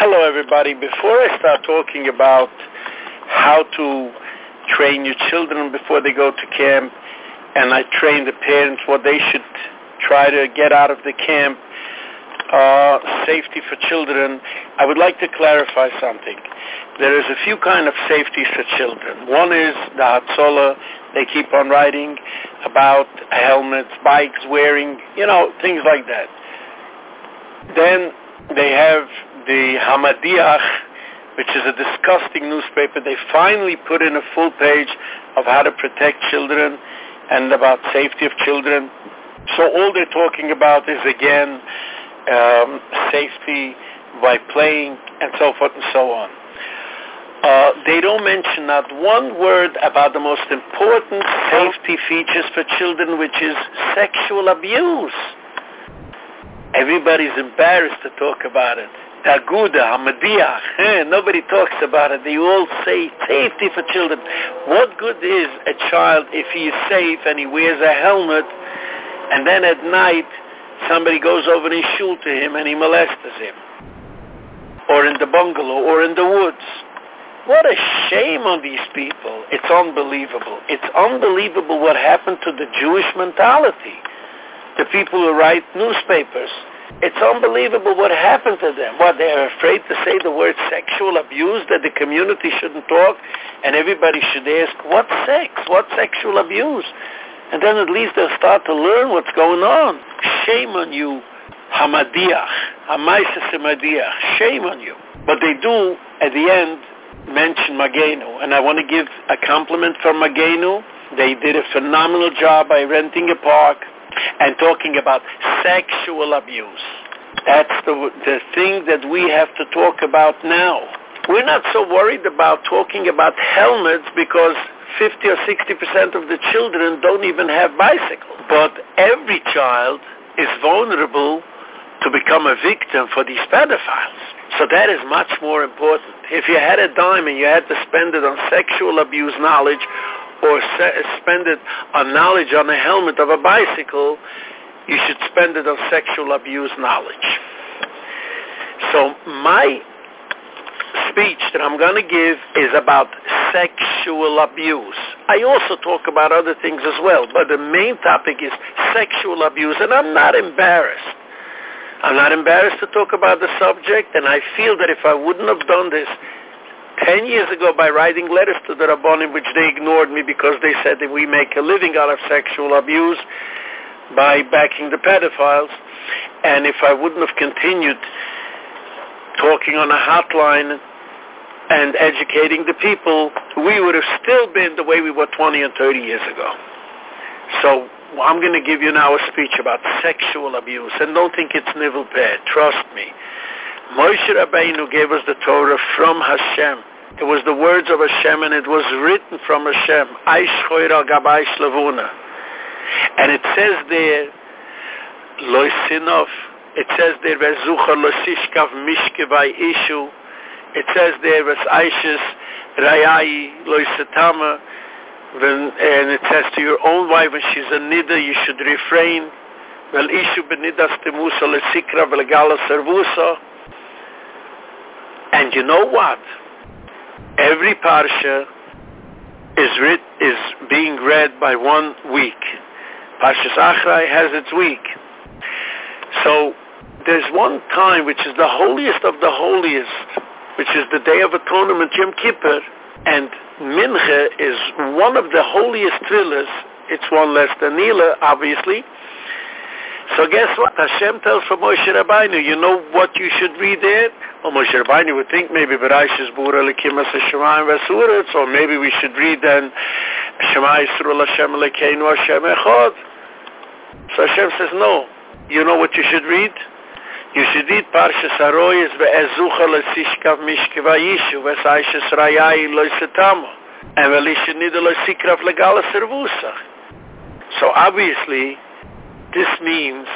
Hello everybody. Before I start talking about how to train your children before they go to camp and I train the parents what they should try to get out of the camp, uh, safety for children, I would like to clarify something. There is a few kind of safety for children. One is the Hatzola, they keep on writing about helmets, bikes, wearing, you know, things like that. Then they have the Hamadiach, which is a disgusting newspaper. They finally put in a full page of how to protect children and about safety of children. So all they're talking about is, again, um, safety by playing and so forth and so on. Uh, they don't mention not one word about the most important safety features for children, which is sexual abuse. Everybody's embarrassed to talk about it. Taguda, Hamadiach, eh, nobody talks about it. They all say safety for children. What good is a child if he is safe and he wears a helmet and then at night somebody goes over and shul to him and he molests him? Or in the bungalow or in the woods. What a shame on these people. It's unbelievable. It's unbelievable what happened to the Jewish mentality. The people who write newspapers. It's unbelievable what happened to them. What, they're afraid to say the word sexual abuse, that the community shouldn't talk, and everybody should ask, what sex? What sexual abuse? And then at least they'll start to learn what's going on. Shame on you, Hamadiach, Hamaisis Hamadiach. Shame on you. But they do, at the end, mention Magenu, and I want to give a compliment for Magenu. They did a phenomenal job by renting a park and talking about sexual abuse. That's the, the thing that we have to talk about now. We're not so worried about talking about helmets because 50 or 60% of the children don't even have bicycles. But every child is vulnerable to become a victim for these pedophiles. So that is much more important. If you had a dime and you had to spend it on sexual abuse knowledge or spend it on knowledge on the helmet of a bicycle, you should spend it on sexual abuse knowledge. So my speech that I'm going to give is about sexual abuse. I also talk about other things as well, but the main topic is sexual abuse, and I'm not embarrassed. I'm not embarrassed to talk about the subject, and I feel that if I wouldn't have done this 10 years ago by writing letters to the Rabbonim, which they ignored me because they said that we make a living out of sexual abuse by backing the pedophiles, and if I wouldn't have continued talking on a hotline and educating the people, we would have still been the way we were 20 and 30 years ago. So I'm going to give you now a speech about sexual abuse, and don't think it's nivel pad. Trust me. Moshe Rabbeinu gave us the Torah from Hashem. It was the words of Hashem, and it was written from Hashem. Aish choira gabay slavuna. And it says there, loy sinov. It says there, vezucha losishkav mishkevai ishu. It says there, ves aishis rayai loy setama when, and it says to your own wife when she's a nida, you should refrain. Well, ishu benidas temusa lesikra velgala servusa. And you know what? Every parsha is writ, is being read by one week. Parshas Achrei has its week. So there's one time which is the holiest of the holiest, which is the Day of Atonement, Yom Kippur, and Mincha is one of the holiest thrillers. It's one less than Nila, obviously. So guess what? Hashem tells for Moshe Rabbeinu, you know what you should read there? Well, Moshe Rabbeinu would think maybe Bereshis Bura Lekimas Shemayim Vesuretz, or maybe we should read then Shema Yisrael Hashem Lekeinu Hashem Echad. So Hashem says, no. You know what you should read? You should read Parshas Aroyes ve'ezucha le'sishkav mishkeva yishu ve'saishas rayai lo'isetamu and ve'lisha nida lo'sikrav legala servusa. So obviously, this means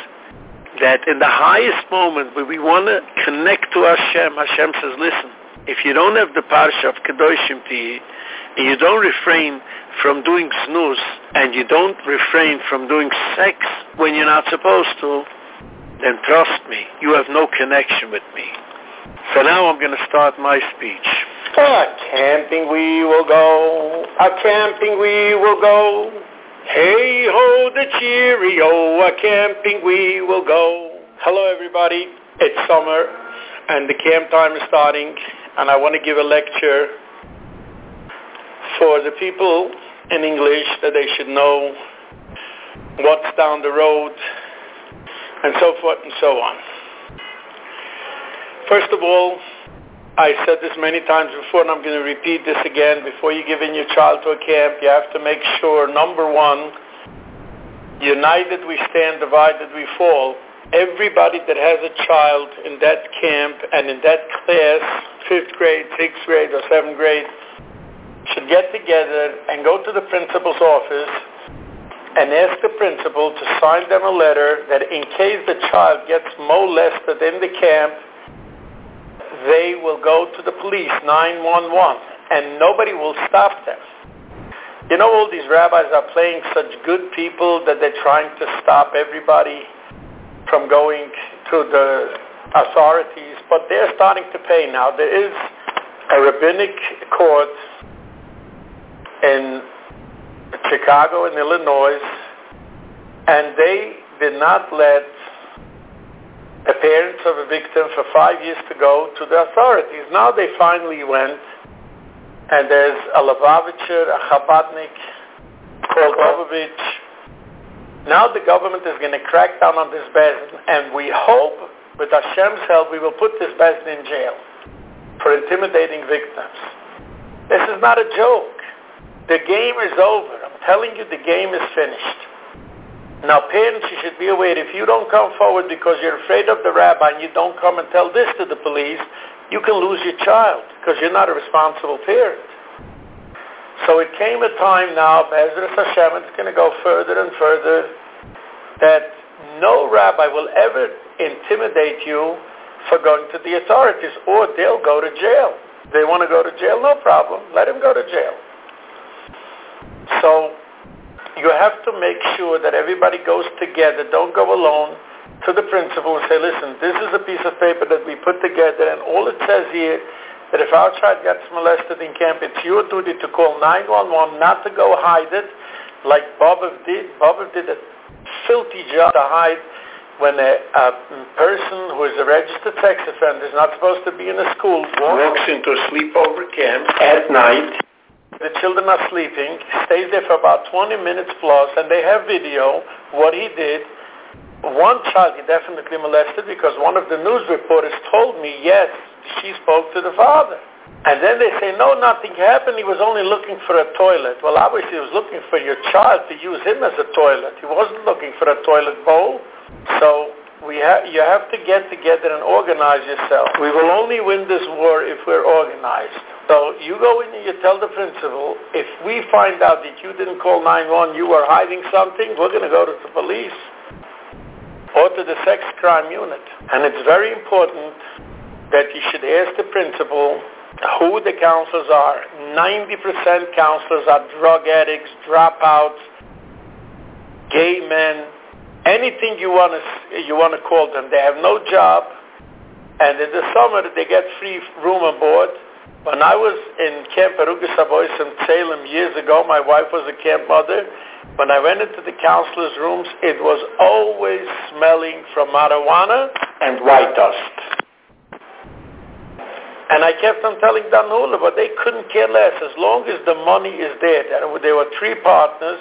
that in the highest moment where we want to connect to Hashem, Hashem says, listen, if you don't have the Parsha of Kedoshim Ti, and you don't refrain from doing snooze, and you don't refrain from doing sex when you're not supposed to, then trust me, you have no connection with me. So now I'm going to start my speech. A camping we will go, a camping we will go. Hey ho the cheerio, a camping we will go. Hello everybody, it's summer and the camp time is starting and I want to give a lecture for the people in English that they should know what's down the road and so forth and so on. First of all, I said this many times before and I'm going to repeat this again. Before you give in your child to a camp, you have to make sure, number one, united we stand, divided we fall. Everybody that has a child in that camp and in that class, fifth grade, sixth grade, or seventh grade, should get together and go to the principal's office and ask the principal to sign them a letter that in case the child gets molested in the camp, they will go to the police, 911, and nobody will stop them. You know, all these rabbis are playing such good people that they're trying to stop everybody from going to the authorities, but they're starting to pay now. There is a rabbinic court in Chicago in Illinois, and they did not let the parents of a victim for five years to go to the authorities. Now they finally went, and there's a Lubavitcher, a Chabadnik called Bobovich. Now the government is going to crack down on this Beis Din, and we hope, with Hashem's help, we will put this Beis Din in jail for intimidating victims. This is not a joke. The game is over. I'm telling you, the game is finished. Now, parents, you should be aware, if you don't come forward because you're afraid of the rabbi and you don't come and tell this to the police, you can lose your child because you're not a responsible parent. So it came a time now, Bezras Hashem, it's going to go further and further, that no rabbi will ever intimidate you for going to the authorities, or they'll go to jail. They want to go to jail, no problem. Let him go to jail. So you have to make sure that everybody goes together. Don't go alone to the principal and say, listen, this is a piece of paper that we put together and all it says here that if our child gets molested in camp, it's your duty to call 911, not to go hide it like Bobov did. Bobov did a filthy job to hide when a, a person who is a registered sex offender is not supposed to be in a school walks into a sleepover camp at night the children are sleeping, stays there for about 20 minutes plus, and they have video, what he did. One child he definitely molested because one of the news reporters told me, yes, she spoke to the father. And then they say, no, nothing happened. He was only looking for a toilet. Well, obviously he was looking for your child to use him as a toilet. He wasn't looking for a toilet bowl. So we ha- you have to get together and organize yourself. We will only win this war if we're organized. So you go in and you tell the principal, if we find out that you didn't call 911, you were hiding something, we're going to go to the police or to the sex crime unit. And it's very important that you should ask the principal who the counselors are. 90% counselors are drug addicts, dropouts, gay men, anything you want to you want to call them. They have no job, and in the summer they get free room and board when I was in Camp Arugas Abois in Salem years ago, my wife was a camp mother. When I went into the counselors' rooms, it was always smelling from marijuana and white dust. And I kept on telling Dan Hula, but they couldn't care less as long as the money is there. There were three partners.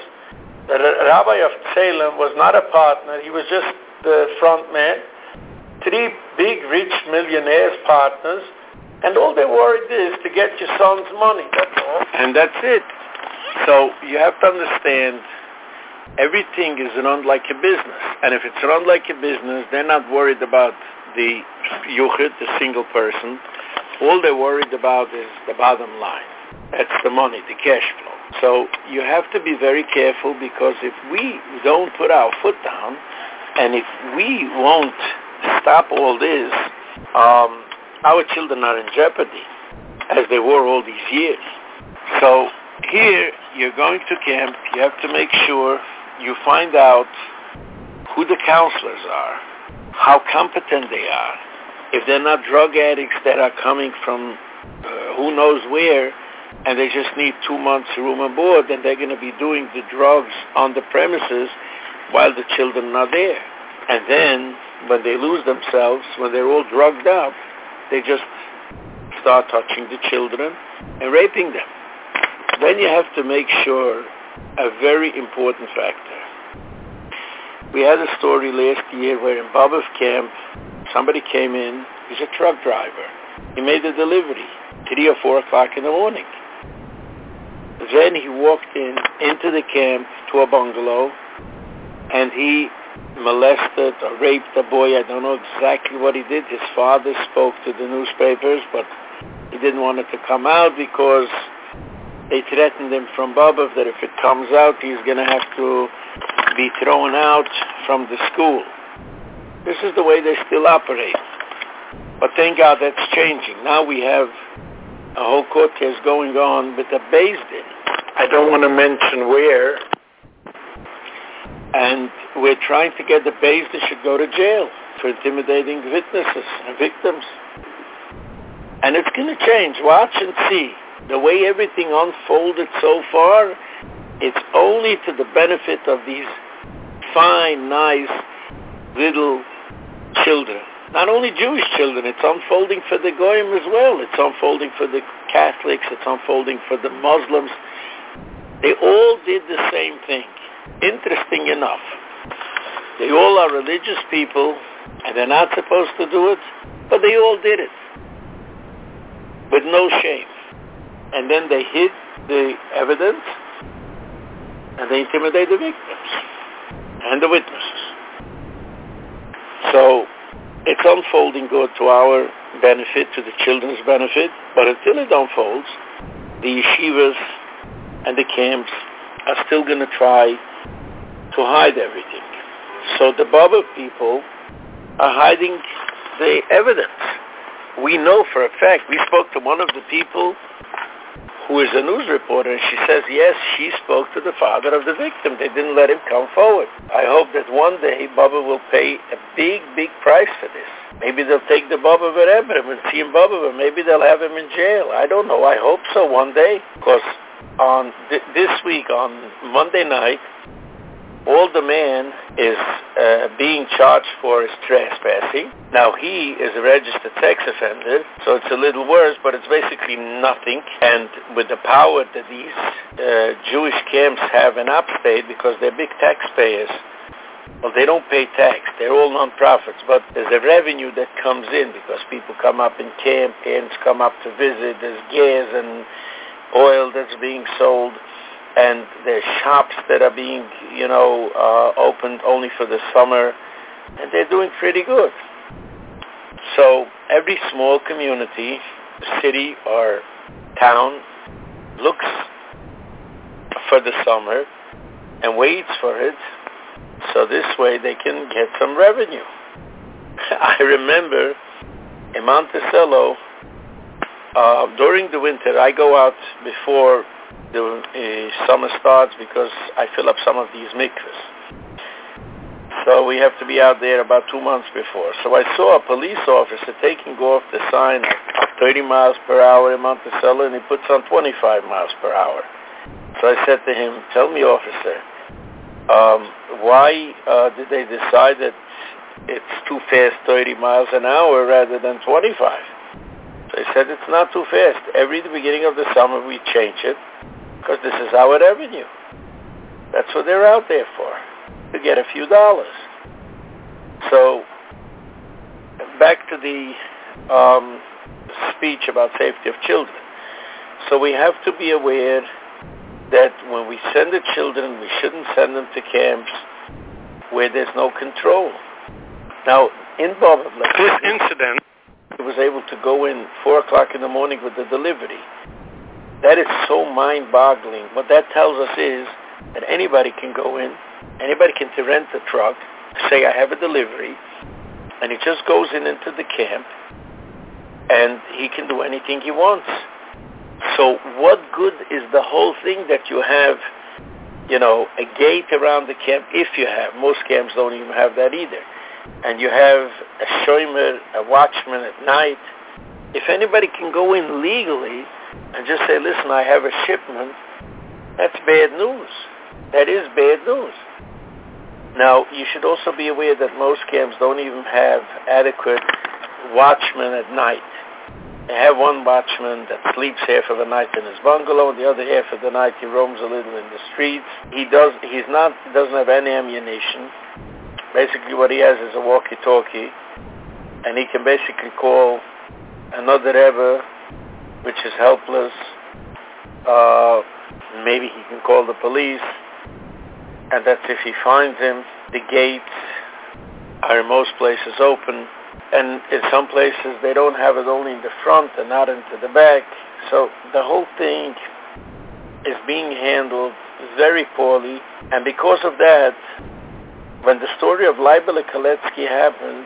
The rabbi of Salem was not a partner. He was just the front man. Three big, rich millionaires partners and all they're worried is to get your son's money, that's all. And that's it. So you have to understand everything is run like a business. And if it's run like a business, they're not worried about the yuchid, the single person. All they're worried about is the bottom line. That's the money, the cash flow. So you have to be very careful because if we don't put our foot down and if we won't stop all this, um, our children are in jeopardy, as they were all these years. So here, you're going to camp, you have to make sure you find out who the counselors are, how competent they are, if they're not drug addicts that are coming from uh, who knows where, and they just need two months room and board, then they're going to be doing the drugs on the premises while the children are there. And then when they lose themselves, when they're all drugged up, they just start touching the children and raping them. Then you have to make sure a very important factor. We had a story last year where in Bobov camp, somebody came in, he's a truck driver. He made a delivery, 3 or 4 o'clock in the morning. Then he walked in, into the camp, to a bungalow, and he molested or raped a boy. I don't know exactly what he did. His father spoke to the newspapers, but he didn't want it to come out because they threatened him from Bobov that if it comes out, he's going to have to be thrown out from the school. This is the way they still operate. But thank God that's changing. Now we have a whole court case going on with the Beis Din. I don't want to mention where, and we're trying to get the base that should go to jail for intimidating witnesses and victims. And it's going to change. Watch and see. The way everything unfolded so far, it's only to the benefit of these fine, nice, little children. Not only Jewish children, it's unfolding for the Goyim as well. It's unfolding for the Catholics. It's unfolding for the Muslims. They all did the same thing interesting enough, they all are religious people, and they're not supposed to do it, but they all did it with no shame. And then they hid the evidence, and they intimidate the victims and the witnesses. So it's unfolding good to our benefit, to the children's benefit, but until it unfolds, the yeshivas and the camps are still going to try to hide everything. So the Bobov people are hiding the evidence. We know for a fact, we spoke to one of the people who is a news reporter, and she says, yes, she spoke to the father of the victim. They didn't let him come forward. I hope that one day Bobov will pay a big, big price for this. Maybe they'll take the Bobov Rebbe and see him Baba, but maybe they'll have him in jail. I don't know. I hope so one day. Because on th- this week, on Monday night, all the man is uh, being charged for is trespassing. Now he is a registered sex offender, so it's a little worse, but it's basically nothing. And with the power that these uh, Jewish camps have in upstate, because they're big taxpayers, well, they don't pay tax. They're all non-profits, but there's a revenue that comes in because people come up in camp, parents come up to visit, there's gas and oil that's being sold and there's shops that are being, you know, uh, opened only for the summer, and they're doing pretty good. So every small community, city or town looks for the summer and waits for it, so this way they can get some revenue. I remember in Monticello, uh, during the winter, I go out before the uh, summer starts because I fill up some of these mikvahs. So we have to be out there about two months before. So I saw a police officer taking off the sign of 30 miles per hour in Monticello and he puts on 25 miles per hour. So I said to him, tell me officer, um, why uh, did they decide that it's too fast 30 miles an hour rather than 25? So he said it's not too fast. Every the beginning of the summer we change it because this is our revenue. That's what they're out there for, to get a few dollars. So back to the um, speech about safety of children. So we have to be aware that when we send the children, we shouldn't send them to camps where there's no control. Now, in Bob, this incident, he was able to go in 4 o'clock in the morning with the delivery. That is so mind-boggling. What that tells us is that anybody can go in, anybody can rent a truck, say I have a delivery, and he just goes in into the camp, and he can do anything he wants. So what good is the whole thing that you have, you know, a gate around the camp, if you have. Most camps don't even have that either. and you have a shomer, a watchman at night, if anybody can go in legally and just say, listen, I have a shipment, that's bad news. That is bad news. Now, you should also be aware that most camps don't even have adequate watchmen at night. They have one watchman that sleeps half of the night in his bungalow, and the other half of the night he roams a little in the streets. He does. He's not. Doesn't have any ammunition. Basically, what he has is a walkie-talkie, and he can basically call another Rebbe, which is helpless. Uh, maybe he can call the police, and that's if he finds him. The gates are in most places open and in some places they don't have it only in the front and not into the back. So the whole thing is being handled very poorly, and because of that, when the story of Leibele Kletzky happened,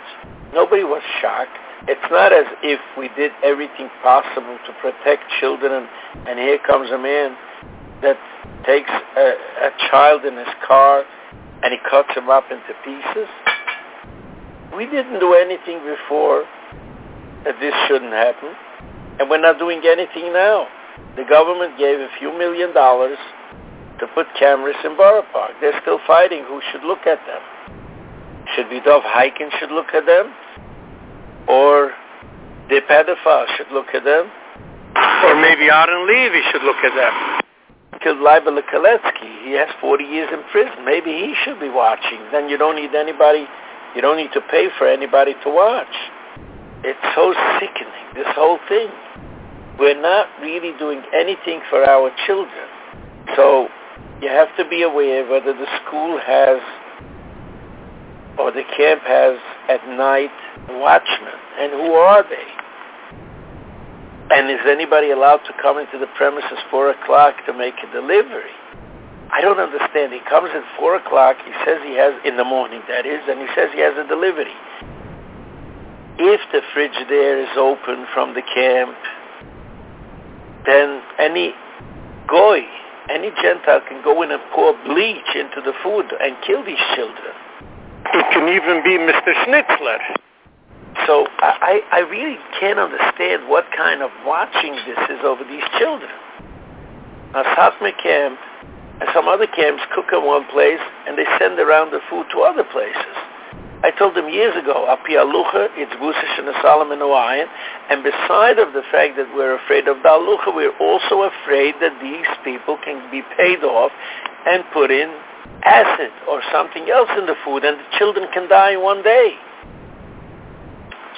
nobody was shocked. It's not as if we did everything possible to protect children, and here comes a man that takes a, a child in his car and he cuts him up into pieces. We didn't do anything before that this shouldn't happen, and we're not doing anything now. The government gave a few million dollars to put cameras in Borough Park. They're still fighting who should look at them. Should be Dov Hikind should look at them? Or the pedophile should look at them? Or maybe Aaron Levy should look at them? Killed Leibele Kletzky. He has 40 years in prison. Maybe he should be watching. Then you don't need anybody you don't need to pay for anybody to watch. It's so sickening, this whole thing. We're not really doing anything for our children. So you have to be aware whether the school has or the camp has at night watchmen. And who are they? And is anybody allowed to come into the premises 4 o'clock to make a delivery? I don't understand. He comes at 4 o'clock, he says he has, in the morning that is, and he says he has a delivery. If the fridge there is open from the camp, then any goy, any Gentile can go in and pour bleach into the food and kill these children. It can even be Mr. Schnitzler. So I, I really can't understand what kind of watching this is over these children. Now, Satmar camp and some other camps cook in one place and they send around the food to other places. I told them years ago, Api Alucha, it's Gusish and Solomon Hawaiian, and beside of the fact that we're afraid of the Alucha, we're also afraid that these people can be paid off and put in acid or something else in the food and the children can die in one day.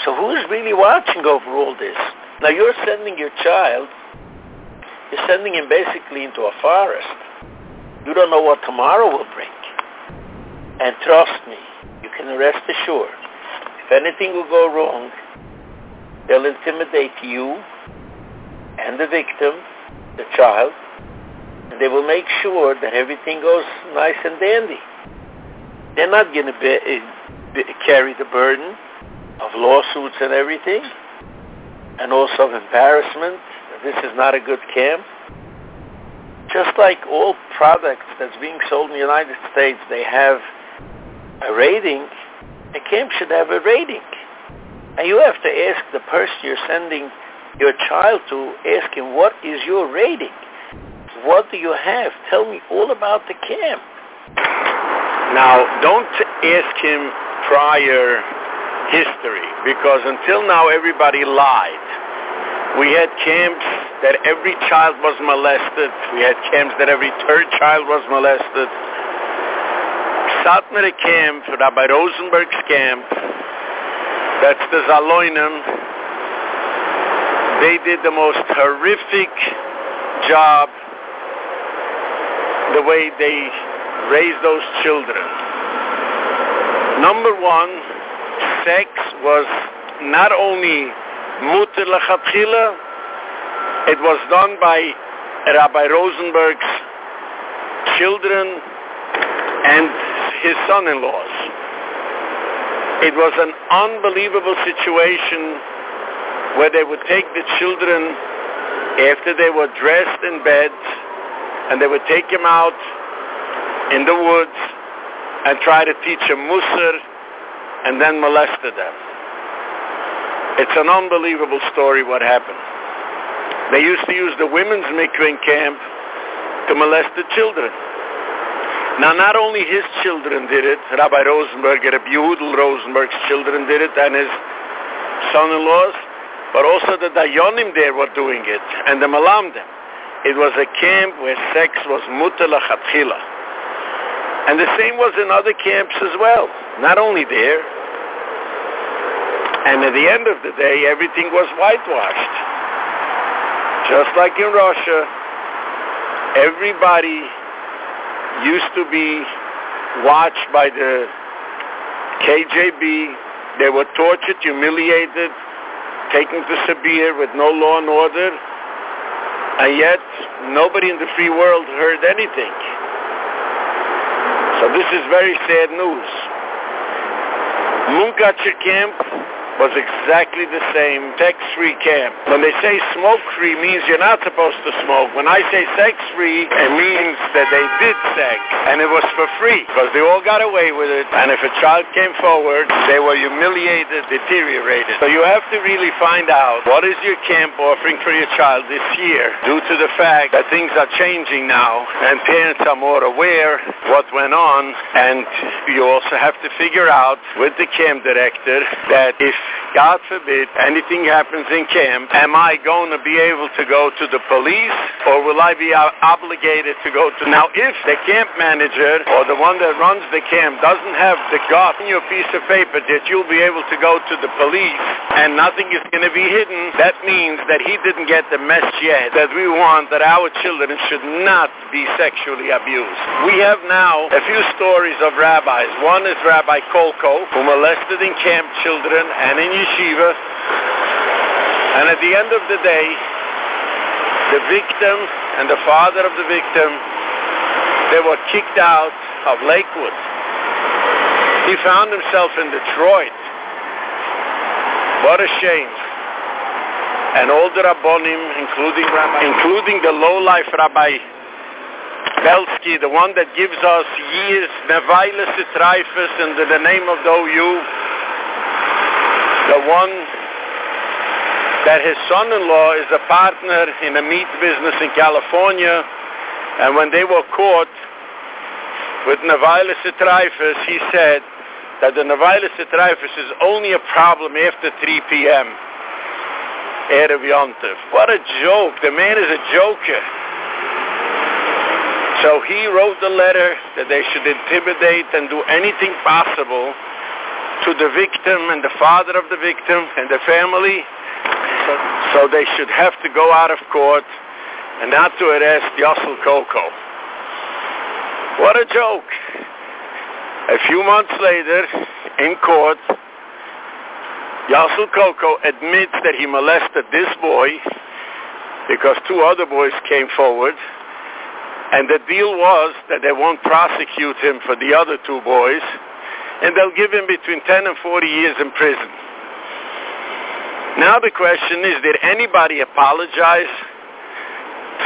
So who's really watching over all this? Now you're sending your child, you're sending him basically into a forest you don't know what tomorrow will bring. And trust me, you can rest assured, if anything will go wrong, they'll intimidate you and the victim, the child, they will make sure that everything goes nice and dandy. They're not going to be, be, carry the burden of lawsuits and everything, and also of embarrassment. This is not a good camp. Just like all products that's being sold in the United States, they have a rating, a camp should have a rating. And you have to ask the person you're sending your child to, ask him, what is your rating? What do you have? Tell me all about the camp. Now, don't ask him prior history, because until now everybody lied. We had camps that every child was molested. We had camps that every third child was molested. Satmar camp, Rabbi Rosenberg's camp, that's the Zaloinem, they did the most horrific job the way they raised those children. Number one, sex was not only mutter lechatchila, it was done by Rabbi Rosenberg's children and his son-in-laws. It was an unbelievable situation where they would take the children after they were dressed in bed and they would take them out in the woods and try to teach them Musar and then molested them. It's an unbelievable story what happened. They used to use the women's mikvah camp to molest the children. Now, not only his children did it, Rabbi Rosenberg, Rabbi Yehudel Rosenberg's children did it, and his son-in-laws, but also the Dayonim there were doing it, and the Malamdim. It was a camp where sex was mutala chatchila. And the same was in other camps as well, not only there. And at the end of the day, everything was whitewashed. Just like in Russia, everybody used to be watched by the KGB. They were tortured, humiliated, taken to Sibir with no law and order, and yet nobody in the free world heard anything. So this is very sad news. Munkacher camp was exactly the same sex-free camp. When they say smoke-free means you're not supposed to smoke. When I say sex-free, it means that they did sex, and it was for free, because they all got away with it, and if a child came forward, they were humiliated, deteriorated. So you have to really find out what is your camp offering for your child this year, due to the fact that things are changing now, and parents are more aware what went on, and you also have to figure out with the camp director that if God forbid, anything happens in camp, am I going to be able to go to the police or will I be obligated to go to... Now, if the camp manager or the one that runs the camp doesn't have the gut in your piece of paper that you'll be able to go to the police and nothing is going to be hidden, that means that he didn't get the message yet that we want that our children should not be sexually abused. We have now a few stories of rabbis. One is Rabbi Kolko, who molested in camp children and in yeshiva. And at the end of the day, the victim and the father of the victim, they were kicked out of Lakewood. He found himself in Detroit. What a shame. And all the Rabbonim, including Rabbi, including the low-life Rabbi Belsky, the one that gives us years, Nevailis Etrifus, in the name of the OU, the one that his son-in-law is a partner in a meat business in California, and when they were caught with Navilis Etrifus, he said that the Navilis Etrifus is only a problem after 3 p.m. Erev Yontif. What a joke. The man is a joker. So he wrote the letter that they should intimidate and do anything possible to the victim and the father of the victim and the family. So, they should have to go out of court and not to arrest Yossel Kolko. What a joke. A few months later, in court, Yossel Kolko admits that he molested this boy because two other boys came forward. And the deal was that they won't prosecute him for the other two boys and they'll give him between 10 and 40 years in prison. Now the question is, did anybody apologize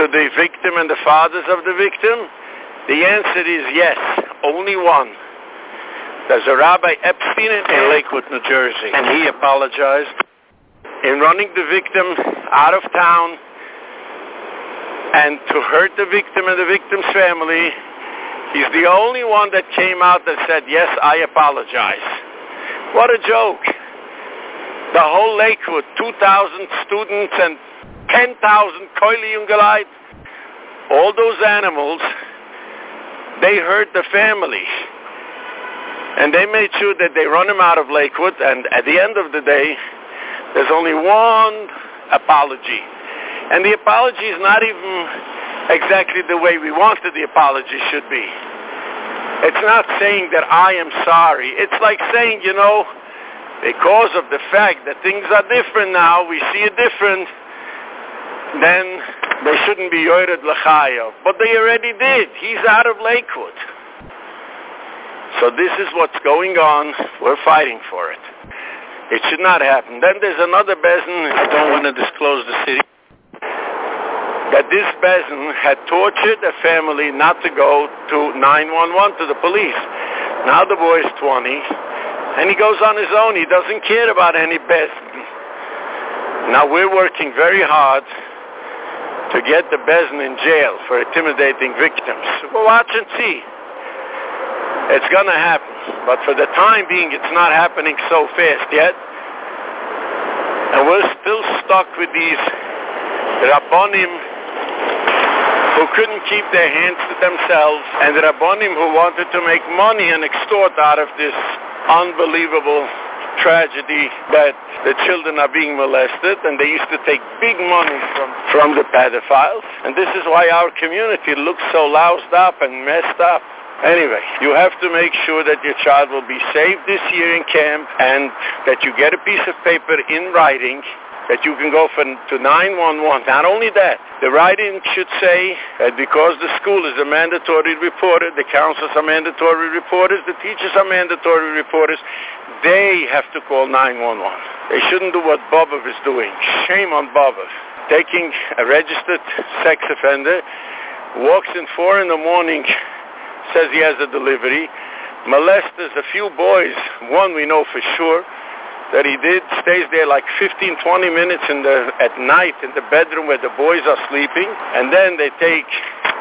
to the victim and the fathers of the victim? The answer is yes, only one. There's a Rabbi Epstein in Lakewood, New Jersey, and he apologized in running the victim out of town and to hurt the victim and the victim's family He's the only one that came out that said, yes, I apologize. What a joke. The whole Lakewood, 2,000 students and 10,000 Koili all those animals, they hurt the family. And they made sure that they run him out of Lakewood, and at the end of the day, there's only one apology. And the apology is not even exactly the way we wanted the apology should be. It's not saying that I am sorry. It's like saying, you know, because of the fact that things are different now, we see it different, then they shouldn't be Yored L'chayo. But they already did. He's out of Lakewood. So this is what's going on. We're fighting for it. It should not happen. Then there's another Beis Din. I don't want to disclose the city that this Beis Din had tortured a family not to go to 911 to the police. Now the boy is 20. And he goes on his own. He doesn't care about any best. Now we're working very hard to get the Beis Din in jail for intimidating victims. We'll watch and see. It's going to happen. But for the time being, it's not happening so fast yet. And we're still stuck with these Rabbonim who couldn't keep their hands to themselves and Rabbonim who wanted to make money and extort out of this unbelievable tragedy that the children are being molested and they used to take big money from, from the pedophiles. And this is why our community looks so loused up and messed up. Anyway, you have to make sure that your child will be safe this year in camp and that you get a piece of paper in writing that you can go for, to 911. Not only that, the writing should say that because the school is a mandatory reporter, the counselors are mandatory reporters, the teachers are mandatory reporters, they have to call 911. They shouldn't do what Bobov is doing. Shame on Bobov. Taking a registered sex offender, walks in 4 in the morning, says he has a delivery, molests a few boys, one we know for sure, that he did, stays there like 15, 20 minutes in the, at night in the bedroom where the boys are sleeping, and then they take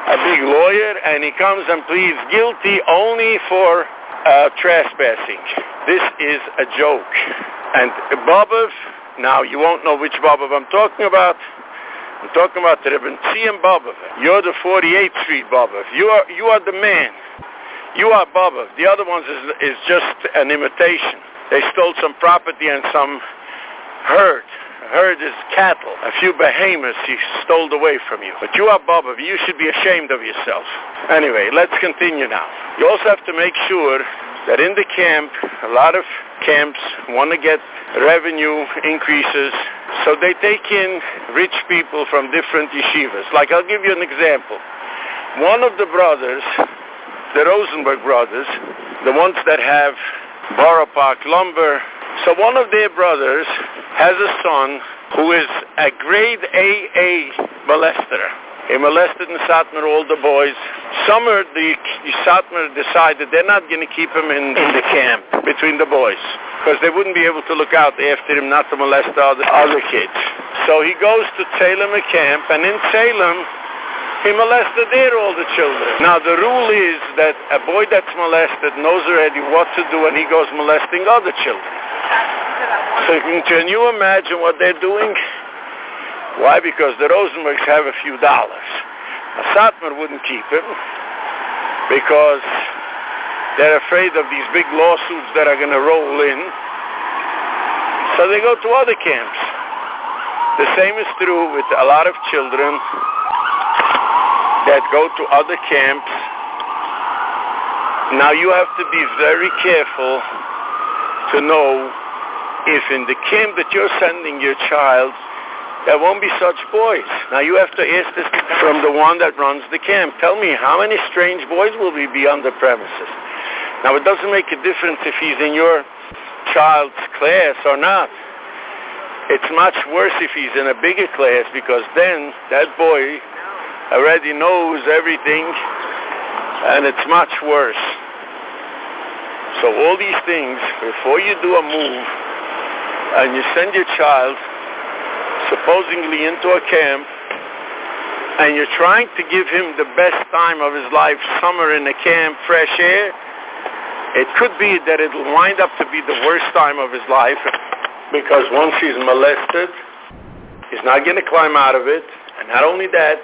a big lawyer and he comes and pleads guilty only for uh, trespassing. This is a joke. And Bobov, now you won't know which Bobov I'm talking about. I'm talking about Rebbe Tzion Bobov. You're the 48th Street Bobov. You are, you are the man. You are Bobov. The other ones is, is just an imitation. They stole some property and some herd. Herd is cattle. A few behemoths he stole away from you. But you are Bobov. You should be ashamed of yourself. Anyway, let's continue now. You also have to make sure that in the camp, a lot of camps want to get revenue increases, so they take in rich people from different yeshivas. Like, I'll give you an example. One of the brothers, the Rosenberg brothers, the ones that have Borough Park Lumber. So one of their brothers has a son who is a grade AA molester. He molested in Satmar all the boys. Summer, the Satmar decided they're not going to keep him in, in the camp between the boys because they wouldn't be able to look out after him not to molest the other, other kids. So he goes to Salem camp, and in Salem, he molested there all the children. Now the rule is that a boy that's molested knows already what to do and he goes molesting other children. So can you imagine what they're doing? Why? Because the Rosenbergs have a few dollars. A Satmar wouldn't keep him because they're afraid of these big lawsuits that are going to roll in. So they go to other camps. The same is true with a lot of children that go to other camps. Now you have to be very careful to know if in the camp that you're sending your child, there won't be such boys. Now you have to ask this from the one that runs the camp. Tell me, how many strange boys will we be on the premises? Now it doesn't make a difference if he's in your child's class or not. It's much worse if he's in a bigger class because then that boy already knows everything, and it's much worse. So all these things, before you do a move, and you send your child supposedly into a camp, and you're trying to give him the best time of his life, summer in a camp, fresh air, it could be that it'll wind up to be the worst time of his life, because once he's molested, he's not going to climb out of it, and not only that,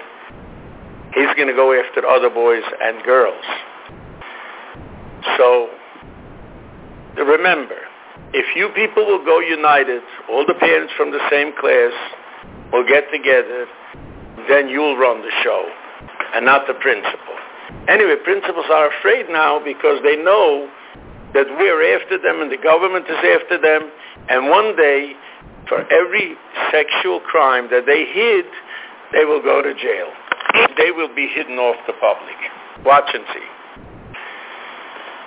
he's going to go after other boys and girls. So remember, if you people will go united, all the parents from the same class will get together, then you'll run the show and not the principal. Anyway, principals are afraid now because they know that we're after them and the government is after them. And one day, for every sexual crime that they hid, they will go to jail they will be hidden off the public. Watch and see.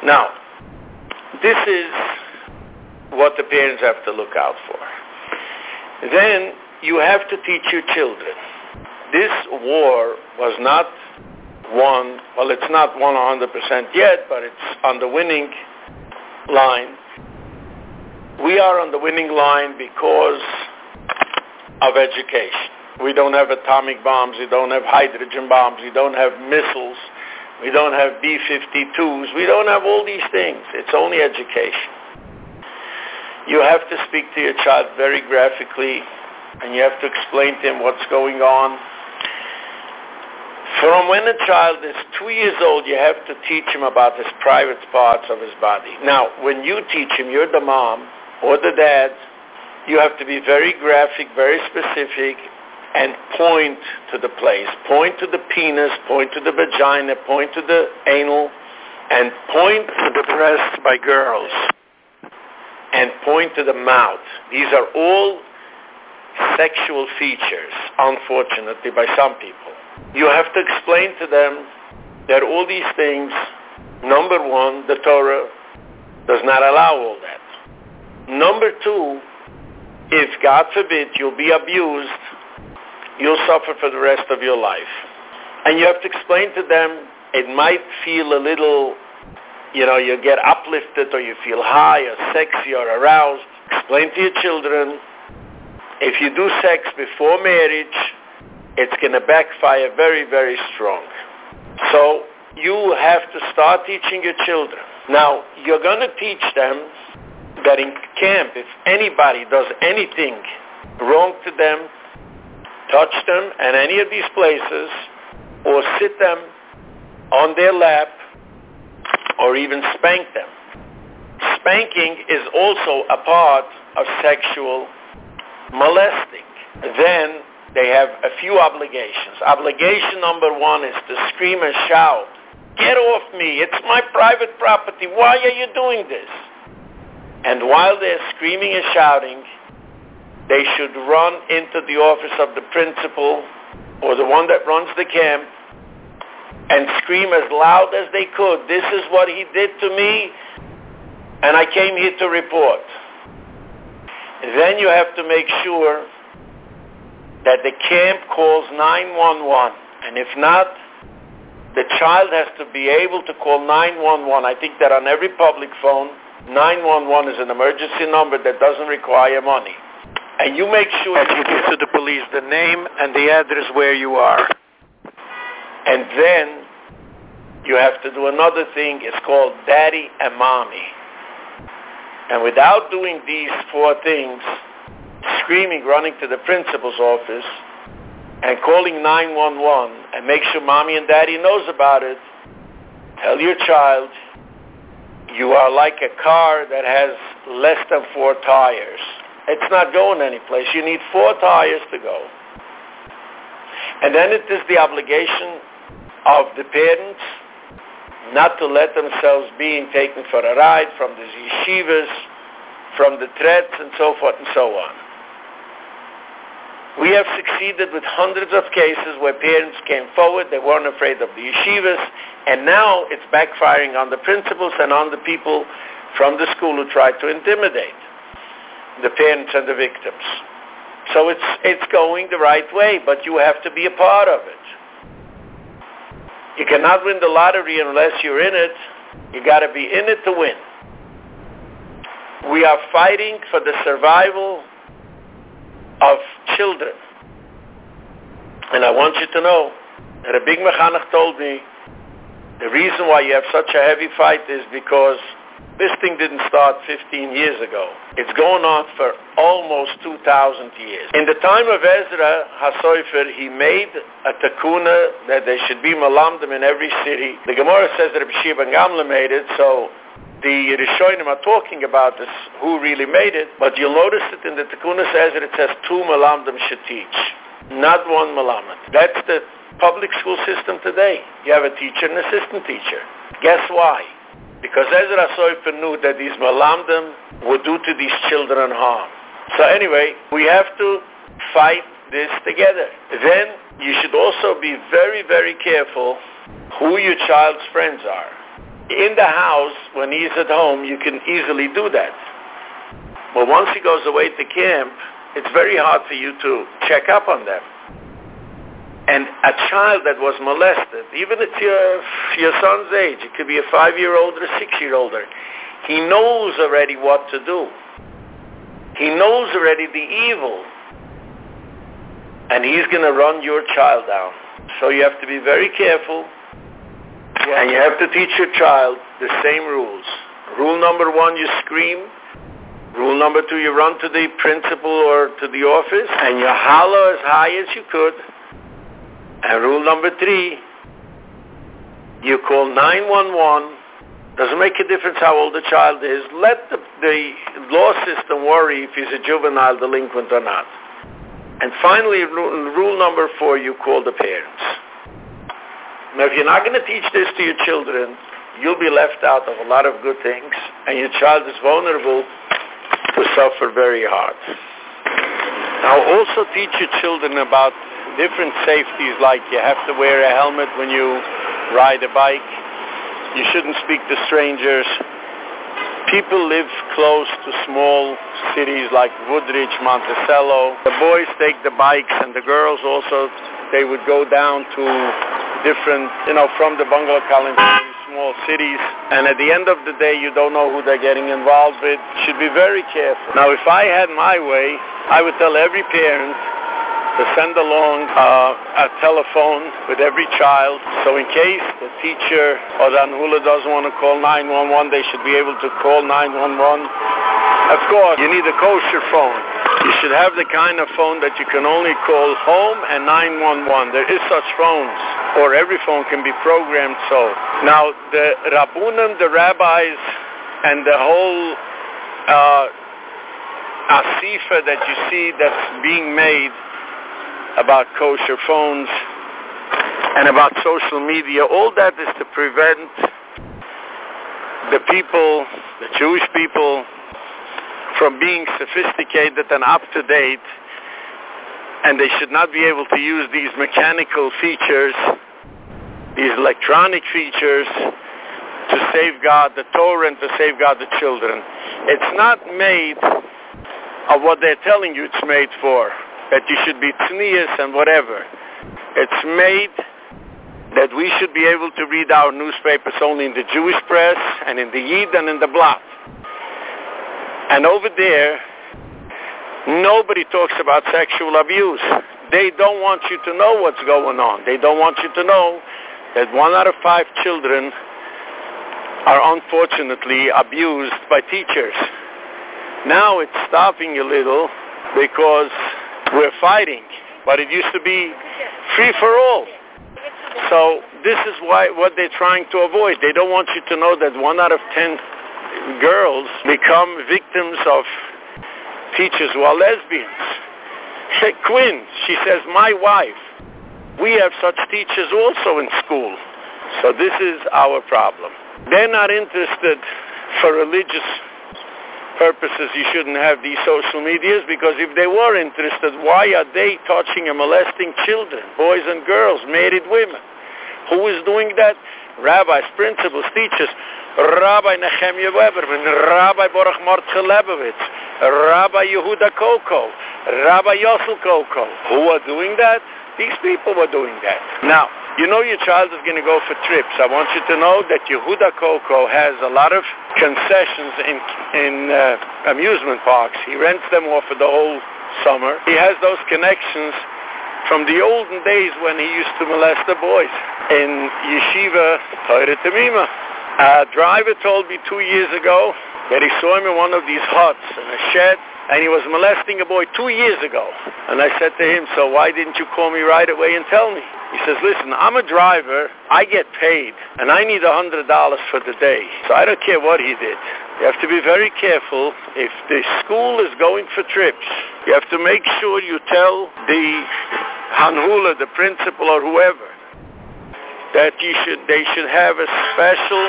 Now, this is what the parents have to look out for. Then you have to teach your children. This war was not won, well, it's not won 100% yet, but it's on the winning line. We are on the winning line because of education. We don't have atomic bombs, we don't have hydrogen bombs, we don't have missiles, we don't have B-52s, we don't have all these things. It's only education. You have to speak to your child very graphically and you have to explain to him what's going on. From when a child is two years old, you have to teach him about his private parts of his body. Now, when you teach him, you're the mom or the dad, you have to be very graphic, very specific, and point to the place. Point to the penis, point to the vagina, point to the anal, and point to the breasts by girls. And point to the mouth. These are all sexual features, unfortunately, by some people. You have to explain to them that all these things, number one, the Torah does not allow all that. Number two, if God forbid you'll be abused, you'll suffer for the rest of your life. And you have to explain to them it might feel a little, you know, you get uplifted or you feel high or sexy or aroused. Explain to your children if you do sex before marriage, it's going to backfire very, very strong. So you have to start teaching your children. Now, you're going to teach them that in camp, if anybody does anything wrong to them, touch them in any of these places, or sit them on their lap, or even spank them. Spanking is also a part of sexual molesting, then they have a few obligations. Obligation number one is to scream and shout, get off me, it's my private property, why are you doing this? And while they're screaming and shouting, they should run into the office of the principal or the one that runs the camp and scream as loud as they could, this is what he did to me, and I came here to report. Then you have to make sure that the camp calls 911. And if not, the child has to be able to call 911. I think that on every public phone, 911 is an emergency number that doesn't require money. And you make sure that you give to the police the name and the address where you are. And then you have to do another thing. It's called daddy and mommy. And without doing these four things, screaming, running to the principal's office, and calling 911 and make sure mommy and daddy knows about it, tell your child you are like a car that has less than four tires. It's not going anyplace. You need four tires to go. And then it is the obligation of the parents not to let themselves be taken for a ride from the yeshivas, from the threats, and so forth and so on. We have succeeded with hundreds of cases where parents came forward, they weren't afraid of the yeshivas, and now it's backfiring on the principals and on the people from the school who tried to intimidate the parents and the victims. So it's, it's going the right way, but you have to be a part of it. You cannot win the lottery unless you're in it. You got to be in it to win. We are fighting for the survival of children. And I want you to know that a big mechanech told me the reason why you have such a heavy fight is because this thing didn't start 15 years ago. It's going on for almost 2,000 years. In the time of Ezra HaSofer, he made a takuna that there should be malamdim in every city. The Gemara says that Rabbi Ben Gamla made it, so the Rishonim are talking about this, who really made it, but you'll notice that in the Takuna says that it says two malamdim should teach, not one malamed. That's the public school system today. You have a teacher and assistant teacher. Guess why? Because Ezra Soifer knew that these malamdim would do to these children harm. So anyway, we have to fight this together. Then you should also be very, very careful who your child's friends are. In the house, when he's at home, you can easily do that. But once he goes away to camp, it's very hard for you to check up on them. And a child that was molested, even at your, your son's age, it could be a five-year-old or a six-year-older, he knows already what to do. He knows already the evil. And he's going to run your child down. So you have to be very careful. And you have to teach your child the same rules. Rule number one, you scream. Rule number two, you run to the principal or to the office and you holler as high as you could. And rule number three, you call 911. Doesn't make a difference how old the child is. Let the, the law system worry if he's a juvenile delinquent or not. And finally, rule number four, you call the parents. Now, if you're not going to teach this to your children, you'll be left out of a lot of good things, and your child is vulnerable to suffer very hard. Now also teach your children about different safeties like you have to wear a helmet when you ride a bike. You shouldn't speak to strangers. People live close to small cities like Woodridge, Monticello. The boys take the bikes and the girls also, they would go down to different, you know, from the bungalow colonies small cities, and at the end of the day, you don't know who they're getting involved with. Should be very careful. Now, if I had my way, I would tell every parent to send along uh, a telephone with every child, so in case the teacher or the anhula doesn't want to call 911, they should be able to call 911. Of course, you need a kosher phone. You should have the kind of phone that you can only call home and 911. There is such phones or every phone can be programmed so. Now, the rabbunim, the rabbis, and the whole uh, asifa that you see that's being made about kosher phones and about social media, all that is to prevent the people, the Jewish people, from being sophisticated and up-to-date and they should not be able to use these mechanical features, these electronic features, to safeguard the Torah and to safeguard the children. It's not made of what they're telling you it's made for, that you should be tznius and whatever. It's made that we should be able to read our newspapers only in the Jewish press and in the Yid and in the Blatt. And over there, Nobody talks about sexual abuse. They don't want you to know what's going on. They don't want you to know that one out of five children are unfortunately abused by teachers. Now it's stopping a little because we're fighting, but it used to be free for all. So this is why what they're trying to avoid. They don't want you to know that one out of ten girls become victims of teachers who are lesbians. Quinn, she says, my wife. We have such teachers also in school. So this is our problem. They're not interested for religious purposes you shouldn't have these social medias because if they were interested, why are they touching and molesting children, boys and girls, married women? Who is doing that? Rabbis, principals, teachers. Rabbi Nehemiah Weber, Rabbi Baruch Mordechai Lebovitz, Rabbi Yehuda Kolko, Rabbi Yossel Kolko. Who are doing that? These people were doing that. Now, you know your child is going to go for trips. I want you to know that Yehuda Kolko has a lot of concessions in in uh, amusement parks. He rents them off for the whole summer. He has those connections from the olden days when he used to molest the boys in Yeshiva Torah Temimah. A driver told me two years ago that he saw him in one of these huts in a shed and he was molesting a boy two years ago. And I said to him, so why didn't you call me right away and tell me? He says, listen, I'm a driver, I get paid, and I need a $100 for the day. So I don't care what he did. You have to be very careful. If the school is going for trips, you have to make sure you tell the Hanhula, the principal or whoever, that you should they should have a special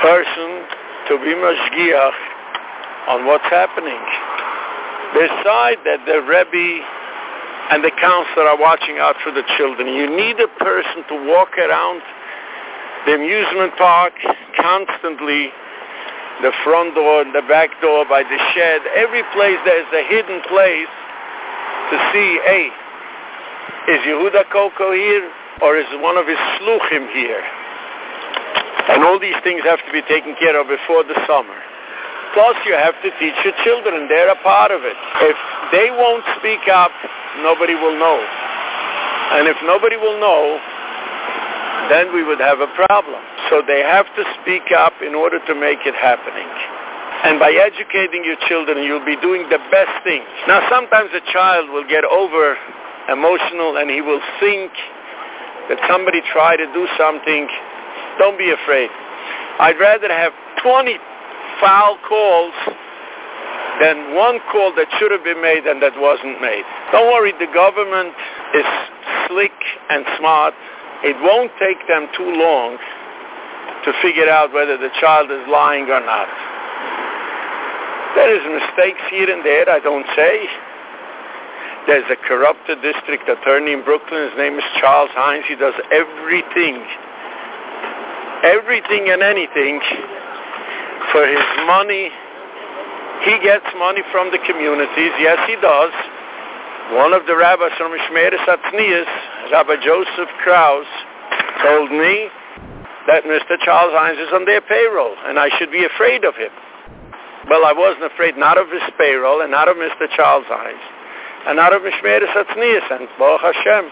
person to be mashgiach on what's happening. Beside that, the Rebbe and the counselor are watching out for the children. You need a person to walk around the amusement park constantly, the front door the back door, by the shed, every place there's a hidden place to see, hey, is Yehuda Kolko here? or is one of his sluchim here? And all these things have to be taken care of before the summer. Plus, you have to teach your children. They're a part of it. If they won't speak up, nobody will know. And if nobody will know, then we would have a problem. So they have to speak up in order to make it happening. And by educating your children, you'll be doing the best thing. Now, sometimes a child will get over emotional and he will think that somebody tried to do something. Don't be afraid. I'd rather have 20 foul calls than one call that should have been made and that wasn't made. Don't worry, the government is slick and smart it won't take them too long to figure out whether the child is lying or not. There is mistakes here and there, I don't say. There's a corrupted district attorney in Brooklyn. His name is Charles Hynes. He does everything, everything and anything for his money. He gets money from the communities. Yes, he does. One of the rabbis from Shmeres Atznias Rabbi Joseph Kraus, told me that Mr. Charles Hynes is on their payroll and I should be afraid of him. Well, I wasn't afraid not of his payroll and not of Mr. Charles Hynes and not of Mishmeres Atznias and Baruch Hashem.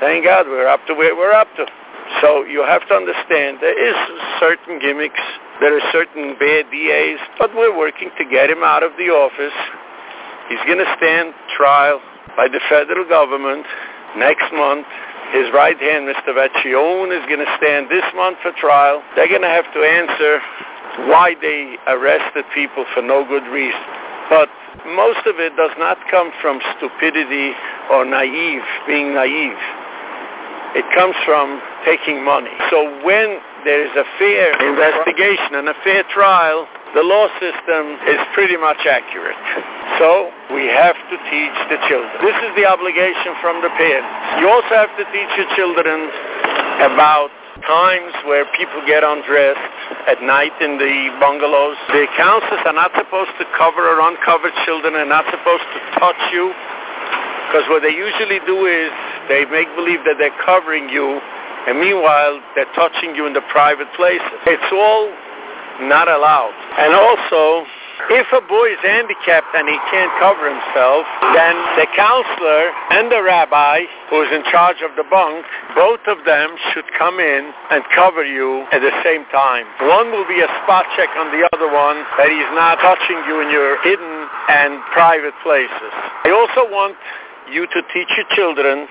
Thank God we're up to where we're up to. So you have to understand there is certain gimmicks, there are certain bad DAs, but we're working to get him out of the office. He's going to stand trial by the federal government next month. His right hand, Mr. Vecchione, is going to stand this month for trial. They're going to have to answer why they arrested people for no good reason. But most of it does not come from stupidity or naive, being naive. It comes from taking money. So when there is a fair investigation and a fair trial, the law system is pretty much accurate. So we have to teach the children. This is the obligation from the parents. You also have to teach your children about times where people get undressed at night in the bungalows. The counselors are not supposed to cover or uncover children and not supposed to touch you because what they usually do is they make believe that they're covering you and meanwhile they're touching you in the private places. It's all not allowed. And also, if a boy is handicapped and he can't cover himself, then the counselor and the rabbi who is in charge of the bunk, both of them should come in and cover you at the same time. One will be a spot check on the other one that he's not touching you in your hidden and private places. I also want you to teach your children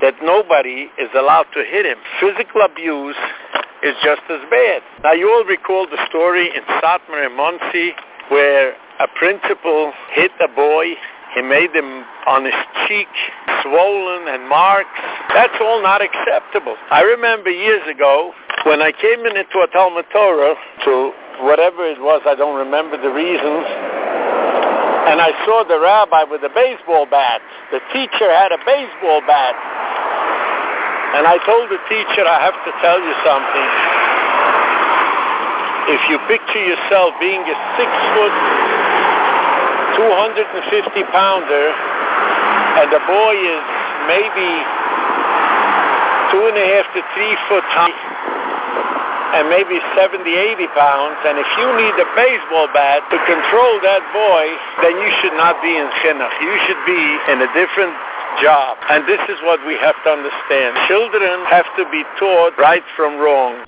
that nobody is allowed to hit him. Physical abuse is just as bad. Now you all recall the story in Satmar and Monsey where a principal hit a boy. He made him on his cheek swollen and marks. That's all not acceptable. I remember years ago when I came in into a Talmud Torah to whatever it was, I don't remember the reasons, and I saw the rabbi with a baseball bat. The teacher had a baseball bat. And I told the teacher, I have to tell you something. If you picture yourself being a six-foot, 250 pounder, and the boy is maybe two and a half to three foot high, and maybe 70, 80 pounds, and if you need a baseball bat to control that boy, then you should not be in chinuch. You should be in a different job. And this is what we have to understand. Children have to be taught right from wrong.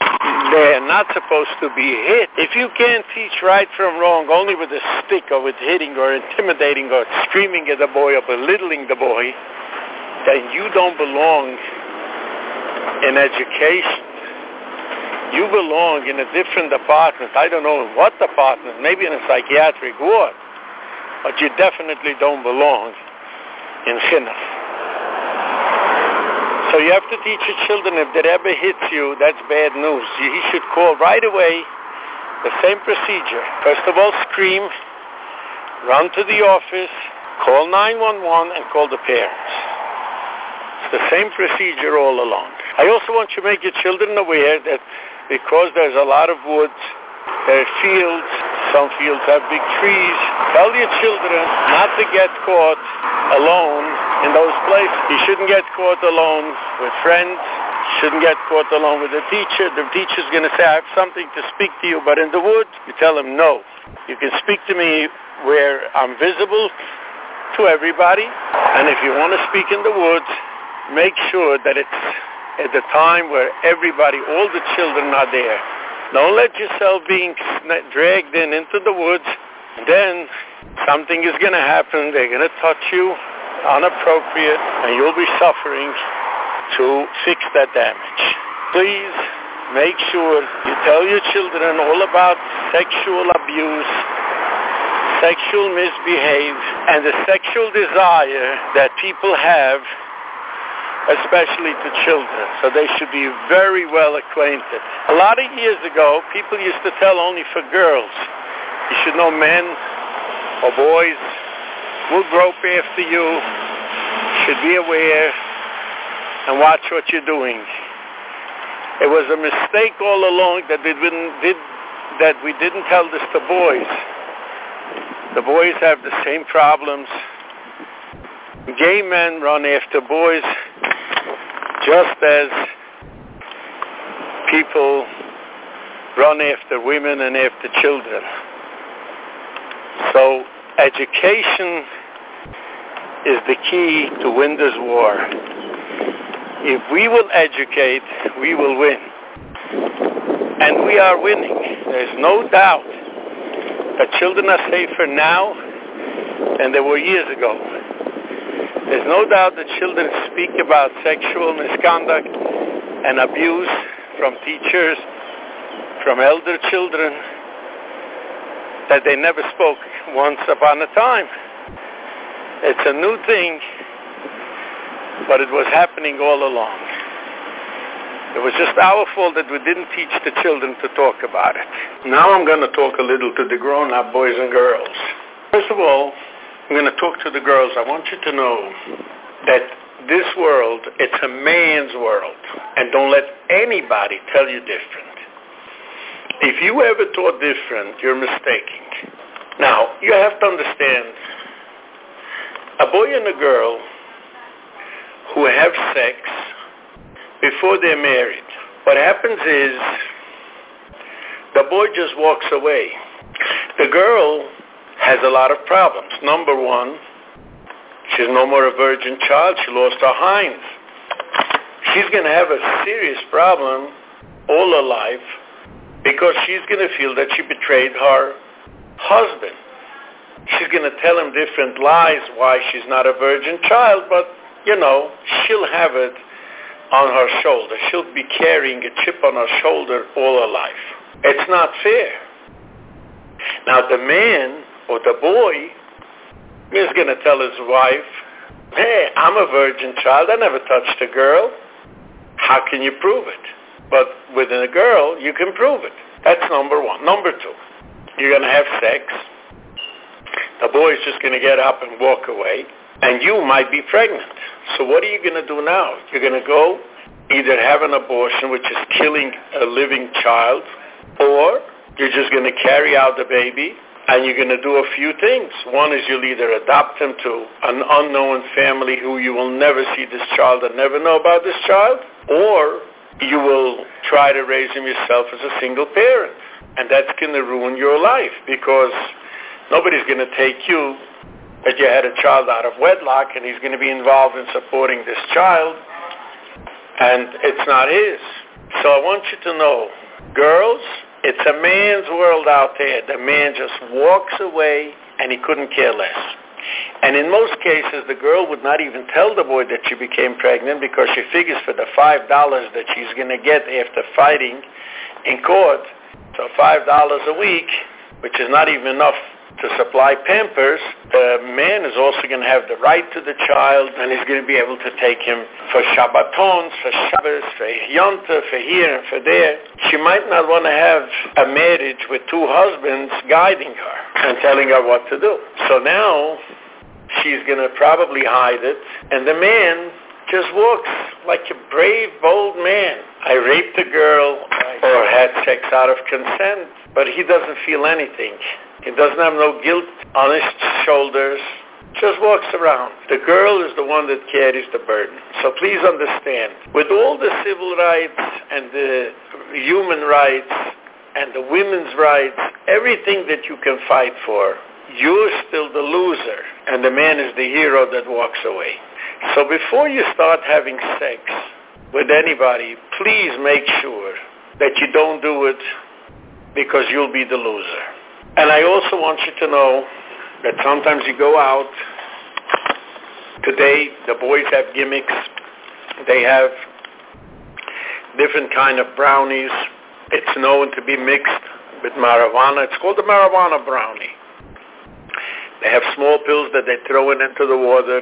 They're not supposed to be hit. If you can't teach right from wrong only with a stick or with hitting or intimidating or screaming at the boy or belittling the boy, then you don't belong in education. You belong in a different department. I don't know what department, maybe in a psychiatric ward. But you definitely don't belong in chinuch. So you have to teach your children if that ever hits you, that's bad news. He should call right away the same procedure. First of all, scream, run to the office, call 911, and call the parents. It's the same procedure all along. I also want you to make your children aware that because there's a lot of woods, there are fields, some fields have big trees. Tell your children not to get caught alone in those places. He shouldn't get caught alone with friends. Shouldn't get caught along with the teacher. The teacher's going to say, I have something to speak to you, but in the woods, you tell him no. You can speak to me where I'm visible to everybody, and if you want to speak in the woods, make sure that it's at the time where everybody, all the children are there. Don't let yourself being dragged in into the woods. Then something is going to happen. They're going to touch you inappropriate and you'll be suffering to fix that damage. Please make sure you tell your children all about sexual abuse, sexual misbehave, and the sexual desire that people have especially to children. So they should be very well acquainted. A lot of years ago, people used to tell only for girls. You should know men or boys will grope after you, should be aware, and watch what you're doing. It was a mistake all along that, we didn't, did, that we didn't tell this to boys. The boys have the same problems. Gay men run after boys just as people run after women and after children. So education is the key to win this war. If we will educate, we will win. And we are winning. There's no doubt that children are safer now than they were years ago. There's no doubt that children speak about sexual misconduct and abuse from teachers, from elder children, that they never spoke once upon a time. It's a new thing, but it was happening all along. It was just our fault that we didn't teach the children to talk about it. Now I'm going to talk a little to the grown-up boys and girls. First of all, I'm going to talk to the girls. I want you to know that this world, it's a man's world. And don't let anybody tell you different. If you ever thought different, you're mistaken. Now, you have to understand, a boy and a girl who have sex before they're married, what happens is the boy just walks away. The girl has a lot of problems. Number one, she's no more a virgin child. She lost her hinds. She's going to have a serious problem all her life because she's going to feel that she betrayed her husband. She's going to tell him different lies why she's not a virgin child, but, you know, she'll have it on her shoulder. She'll be carrying a chip on her shoulder all her life. It's not fair. Now, the man or the boy is going to tell his wife, hey, I'm a virgin child. I never touched a girl. How can you prove it? But within a girl, you can prove it. That's number one. Number two, you're going to have sex. The boy's just going to get up and walk away, and you might be pregnant. So what are you going to do now? You're going to go either have an abortion, which is killing a living child, or you're just going to carry out the baby and you're going to do a few things. One is you'll either adopt him to an unknown family who you will never see this child and never know about this child, or you will try to raise him yourself as a single parent. And that's going to ruin your life because nobody's going to take you that you had a child out of wedlock and he's going to be involved in supporting this child and it's not his. So I want you to know, girls, it's a man's world out there. The man just walks away and he couldn't care less. And in most cases, the girl would not even tell the boy that she became pregnant because she figures for the $5 that she's going to get after fighting in court, so $5 a week, which is not even enough to supply Pampers, the man is also going to have the right to the child, and he's going to be able to take him for Shabbatons, for Shabbos, for Yonta, for here and for there. She might not want to have a marriage with two husbands guiding her and telling her what to do. So now she's going to probably hide it, and the man just walks like a brave, bold man. I raped a girl or had sex out of consent, but he doesn't feel anything. He doesn't have no guilt on his shoulders. just walks around. The girl is the one that carries the burden. So please understand, with all the civil rights and the human rights and the women's rights, everything that you can fight for, you're still the loser, and the man is the hero that walks away. So before you start having sex with anybody, please make sure that you don't do it because you'll be the loser. And I also want you to know that sometimes you go out. Today, the boys have gimmicks. They have different kind of brownies. It's known to be mixed with marijuana. It's called the marijuana brownie. They have small pills that they throw in into the water.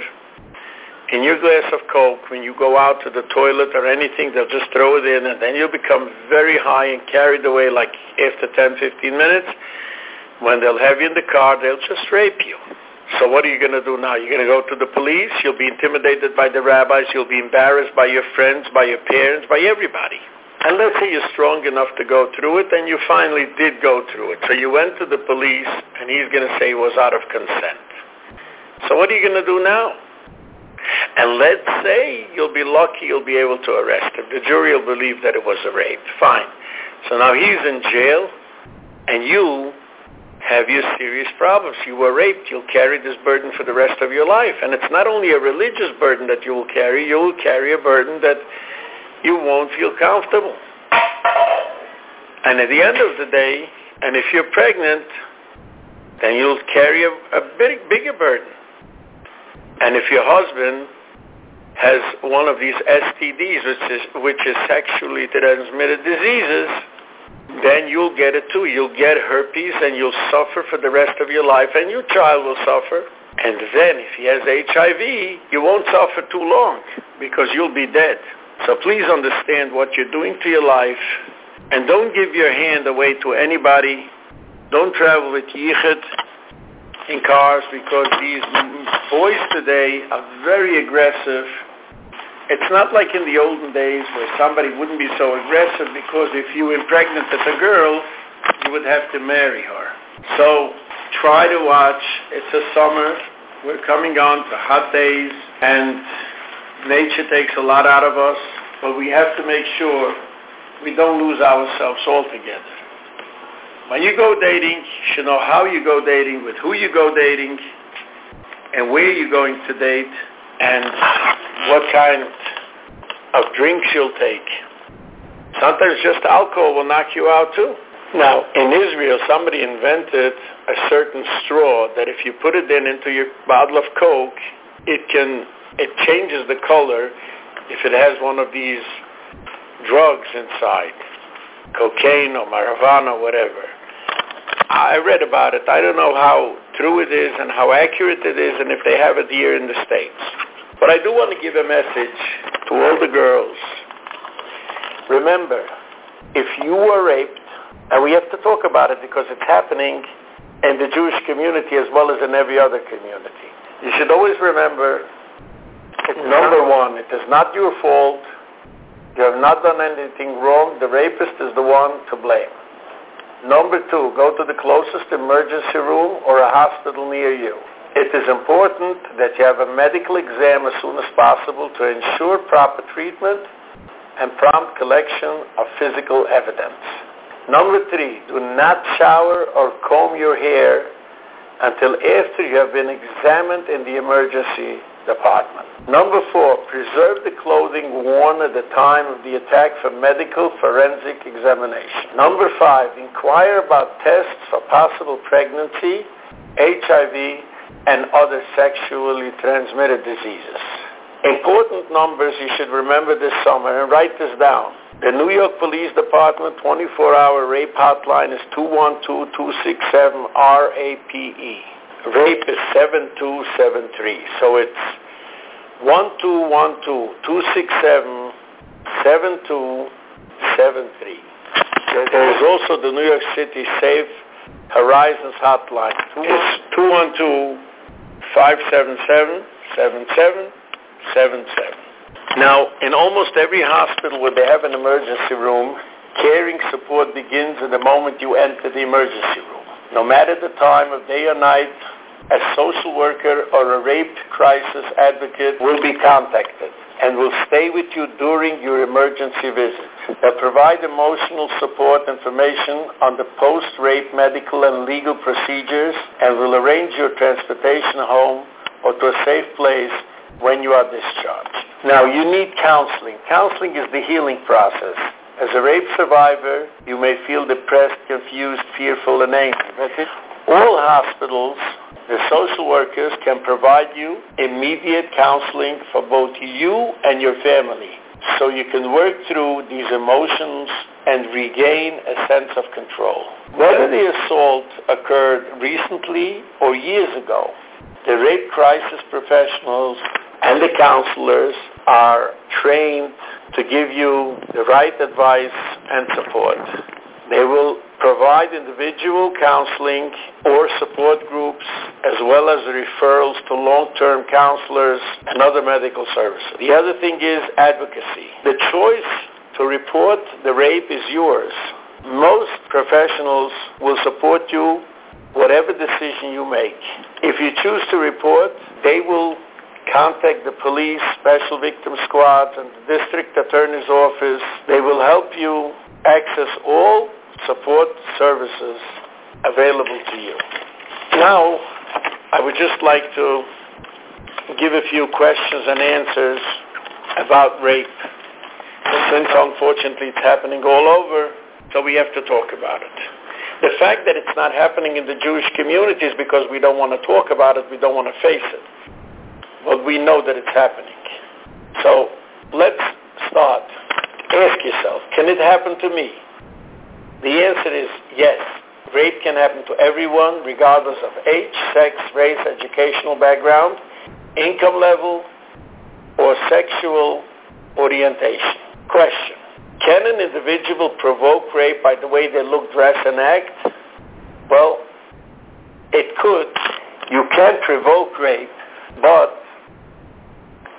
In your glass of Coke, when you go out to the toilet or anything, they'll just throw it in and then you'll become very high and carried away like after 10, 15 minutes. When they'll have you in the car, they'll just rape you. So what are you going to do now? You're going to go to the police. You'll be intimidated by the rabbis. You'll be embarrassed by your friends, by your parents, by everybody. And let's say you're strong enough to go through it, and you finally did go through it. So you went to the police, and he's going to say it was out of consent. So what are you going to do now? And let's say you'll be lucky you'll be able to arrest him. The jury will believe that it was a rape. Fine. So now he's in jail, and you have your serious problems. You were raped. You'll carry this burden for the rest of your life. And it's not only a religious burden that you will carry, you will carry a burden that you won't feel comfortable. And at the end of the day, and if you're pregnant, then you'll carry a, a big, bigger burden. And if your husband has one of these STDs, which is, which is sexually transmitted diseases, then you'll get it too. You'll get herpes and you'll suffer for the rest of your life and your child will suffer. And then if he has HIV, you won't suffer too long because you'll be dead. So please understand what you're doing to your life and don't give your hand away to anybody. Don't travel with yichud in cars because these boys today are very aggressive. It's not like in the olden days where somebody wouldn't be so aggressive because if you impregnated a girl, you would have to marry her. So try to watch. It's a summer. We're coming on to hot days and nature takes a lot out of us, but we have to make sure we don't lose ourselves altogether. When you go dating, you should know how you go dating, with who you go dating, and where you're going to date, and what kind of drinks you'll take. Sometimes just alcohol will knock you out too. Now, in Israel, somebody invented a certain straw that if you put it in into your bottle of Coke, it can it changes the color if it has one of these drugs inside, cocaine or marijuana or whatever. I read about it. I don't know how true it is and how accurate it is and if they have it here in the States. But I do want to give a message to all the girls. Remember, if you were raped, and we have to talk about it because it's happening in the Jewish community as well as in every other community. You should always remember Number one, it is not your fault. You have not done anything wrong. The rapist is the one to blame. Number two, go to the closest emergency room or a hospital near you. It is important that you have a medical exam as soon as possible to ensure proper treatment and prompt collection of physical evidence. Number three, do not shower or comb your hair until after you have been examined in the emergency department. Number four, preserve the clothing worn at the time of the attack for medical forensic examination. Number five, inquire about tests for possible pregnancy, HIV, and other sexually transmitted diseases. Important numbers you should remember this summer and write this down. The New York Police Department 24-hour rape hotline is 212-267-RAPE. Rape is 7273. So it's 1212-267-7273. There is also the New York City Safe Horizons hotline. It's 212-577-7777. Now, in almost every hospital where they have an emergency room, caring support begins at the moment you enter the emergency room. No matter the time of day or night, a social worker or a rape crisis advocate will be contacted and will stay with you during your emergency visit. They'll provide emotional support information on the post-rape medical and legal procedures and will arrange your transportation home or to a safe place when you are discharged. Now, you need counseling. Counseling is the healing process. As a rape survivor, you may feel depressed, confused, fearful, and angry. All hospitals the social workers can provide you immediate counseling for both you and your family so you can work through these emotions and regain a sense of control. Whether the assault occurred recently or years ago, the rape crisis professionals and the counselors are trained to give you the right advice and support. They will provide individual counseling or support groups as well as referrals to long-term counselors and other medical services. The other thing is advocacy. The choice to report the rape is yours. Most professionals will support you whatever decision you make. If you choose to report, they will contact the police, special victim squads, and the district attorney's office. They will help you access all support services available to you. Now, I would just like to give a few questions and answers about rape. Since unfortunately it's happening all over, so we have to talk about it. The fact that it's not happening in the Jewish community is because we don't want to talk about it, we don't want to face it. But we know that it's happening. So let's start. Ask yourself, can it happen to me? The answer is yes. Rape can happen to everyone, regardless of age, sex, race, educational background, income level, or sexual orientation. Question. Can an individual provoke rape by the way they look, dress, and act? Well, it could. You can provoke rape, but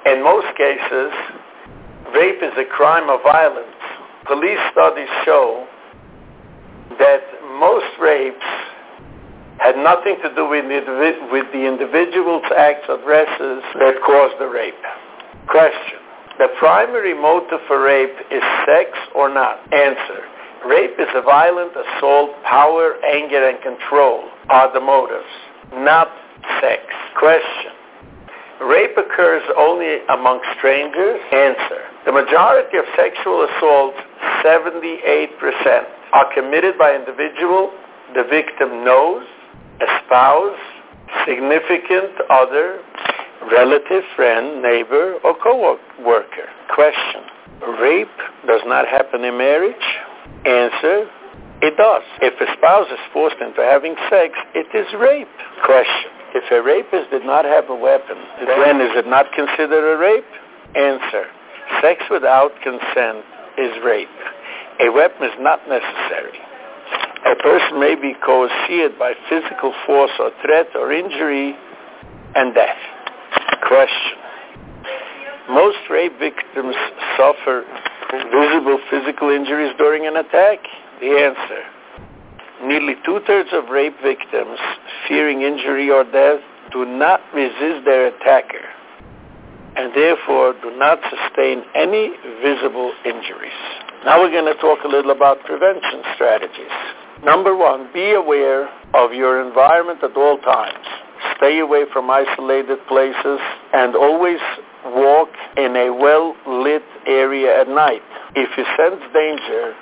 in most cases, rape is a crime of violence. Police studies show that most rapes had nothing to do with the, with the individual's acts or dresses that caused the rape. Question. The primary motive for rape is sex or not? Answer. Rape is a violent assault, power, anger, and control are the motives, not sex. Question. Rape occurs only among strangers? Answer. The majority of sexual assaults, 78%, are committed by individual the victim knows, a spouse, significant other, relative, friend, neighbor, or co-worker. Question. Rape does not happen in marriage? Answer. It does. If a spouse is forced into having sex, it is rape. Question. If a rapist did not have a weapon, then is it not considered a rape? Answer. Sex without consent is rape. A weapon is not necessary. A person may be coerced by physical force or threat or injury and death. Question. Most rape victims suffer visible physical injuries during an attack? The answer. Nearly two-thirds of rape victims fearing injury or death do not resist their attacker and therefore do not sustain any visible injuries. Now we're going to talk a little about prevention strategies. Number one, be aware of your environment at all times. Stay away from isolated places and always walk in a well-lit area at night. If you sense danger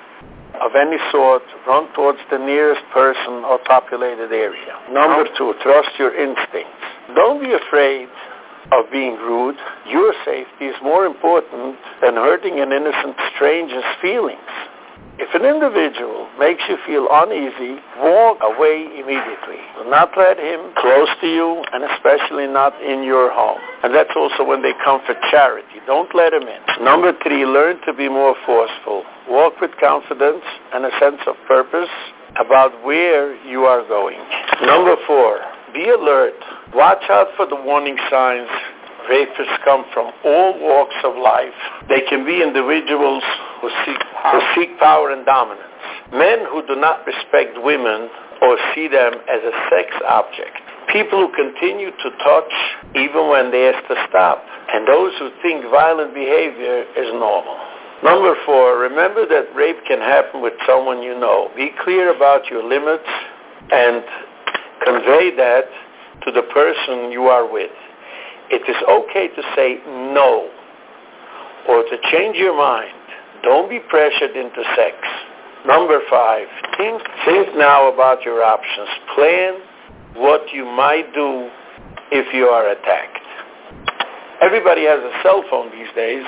of any sort, run towards the nearest person or populated area. Number two, trust your instincts. Don't be afraid of being rude, your safety is more important than hurting an innocent stranger's feelings. If an individual makes you feel uneasy, walk away immediately. Do not let him close to you, and especially not in your home. And that's also when they come for charity. Don't let him in. Number three, learn to be more forceful. Walk with confidence and a sense of purpose about where you are going. Number four, be alert. Watch out for the warning signs. Rapists come from all walks of life. They can be individuals who seek, who seek power and dominance. Men who do not respect women or see them as a sex object. People who continue to touch even when they ask to stop. And those who think violent behavior is normal. Number four, remember that rape can happen with someone you know. Be clear about your limits and convey that to the person you are with. It is okay to say no or to change your mind. Don't be pressured into sex. Number five, think, think now about your options. Plan what you might do if you are attacked. Everybody has a cell phone these days,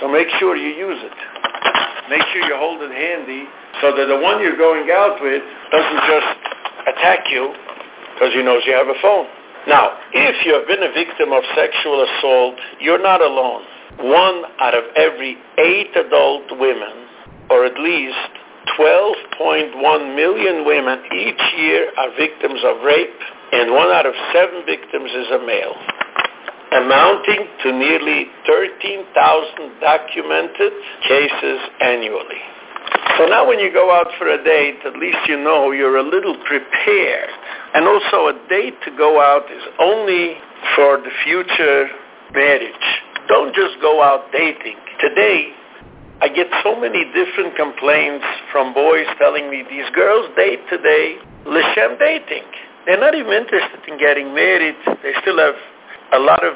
so make sure you use it. Make sure you hold it handy so that the one you're going out with doesn't just attack you because he knows you have a phone. Now, if you have been a victim of sexual assault, you're not alone. One out of every eight adult women, or at least 12.1 million women each year are victims of rape, and one out of seven victims is a male amounting to nearly 13,000 documented cases annually. So now when you go out for a date, at least you know you're a little prepared. And also a date to go out is only for the future marriage. Don't just go out dating. Today, I get so many different complaints from boys telling me these girls date today, Lishem dating. They're not even interested in getting married. They still have a lot of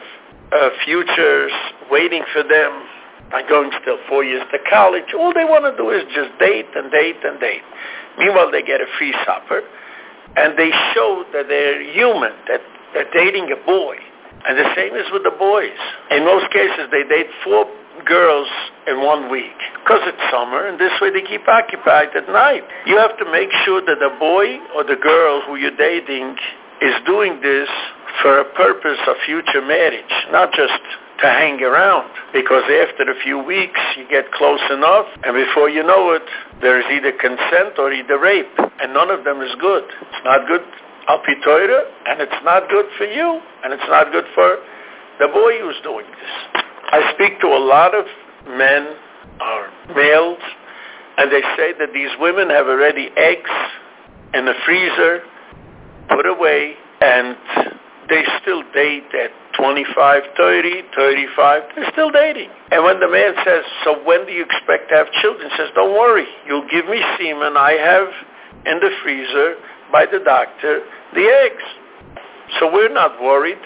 uh, futures waiting for them. I'm going still four years to college. All they want to do is just date and date and date. Meanwhile, they get a free supper, and they show that they're human, that they're dating a boy. And the same is with the boys. In most cases, they date four girls in one week because it's summer and this way they keep occupied at night. You have to make sure that the boy or the girl who you're dating is doing this for a purpose of future marriage, not just to hang around. Because after a few weeks, you get close enough, and before you know it, there is either consent or either rape, and none of them is good. It's not good al and it's not good for you, and it's not good for the boy who's doing this. I speak to a lot of men or males, and they say that these women have already eggs in the freezer put away, and they still date at 25, 30, 35. They're still dating. And when the man says, so when do you expect to have children? He says, don't worry. You'll give me semen. I have in the freezer by the doctor the eggs. So we're not worried.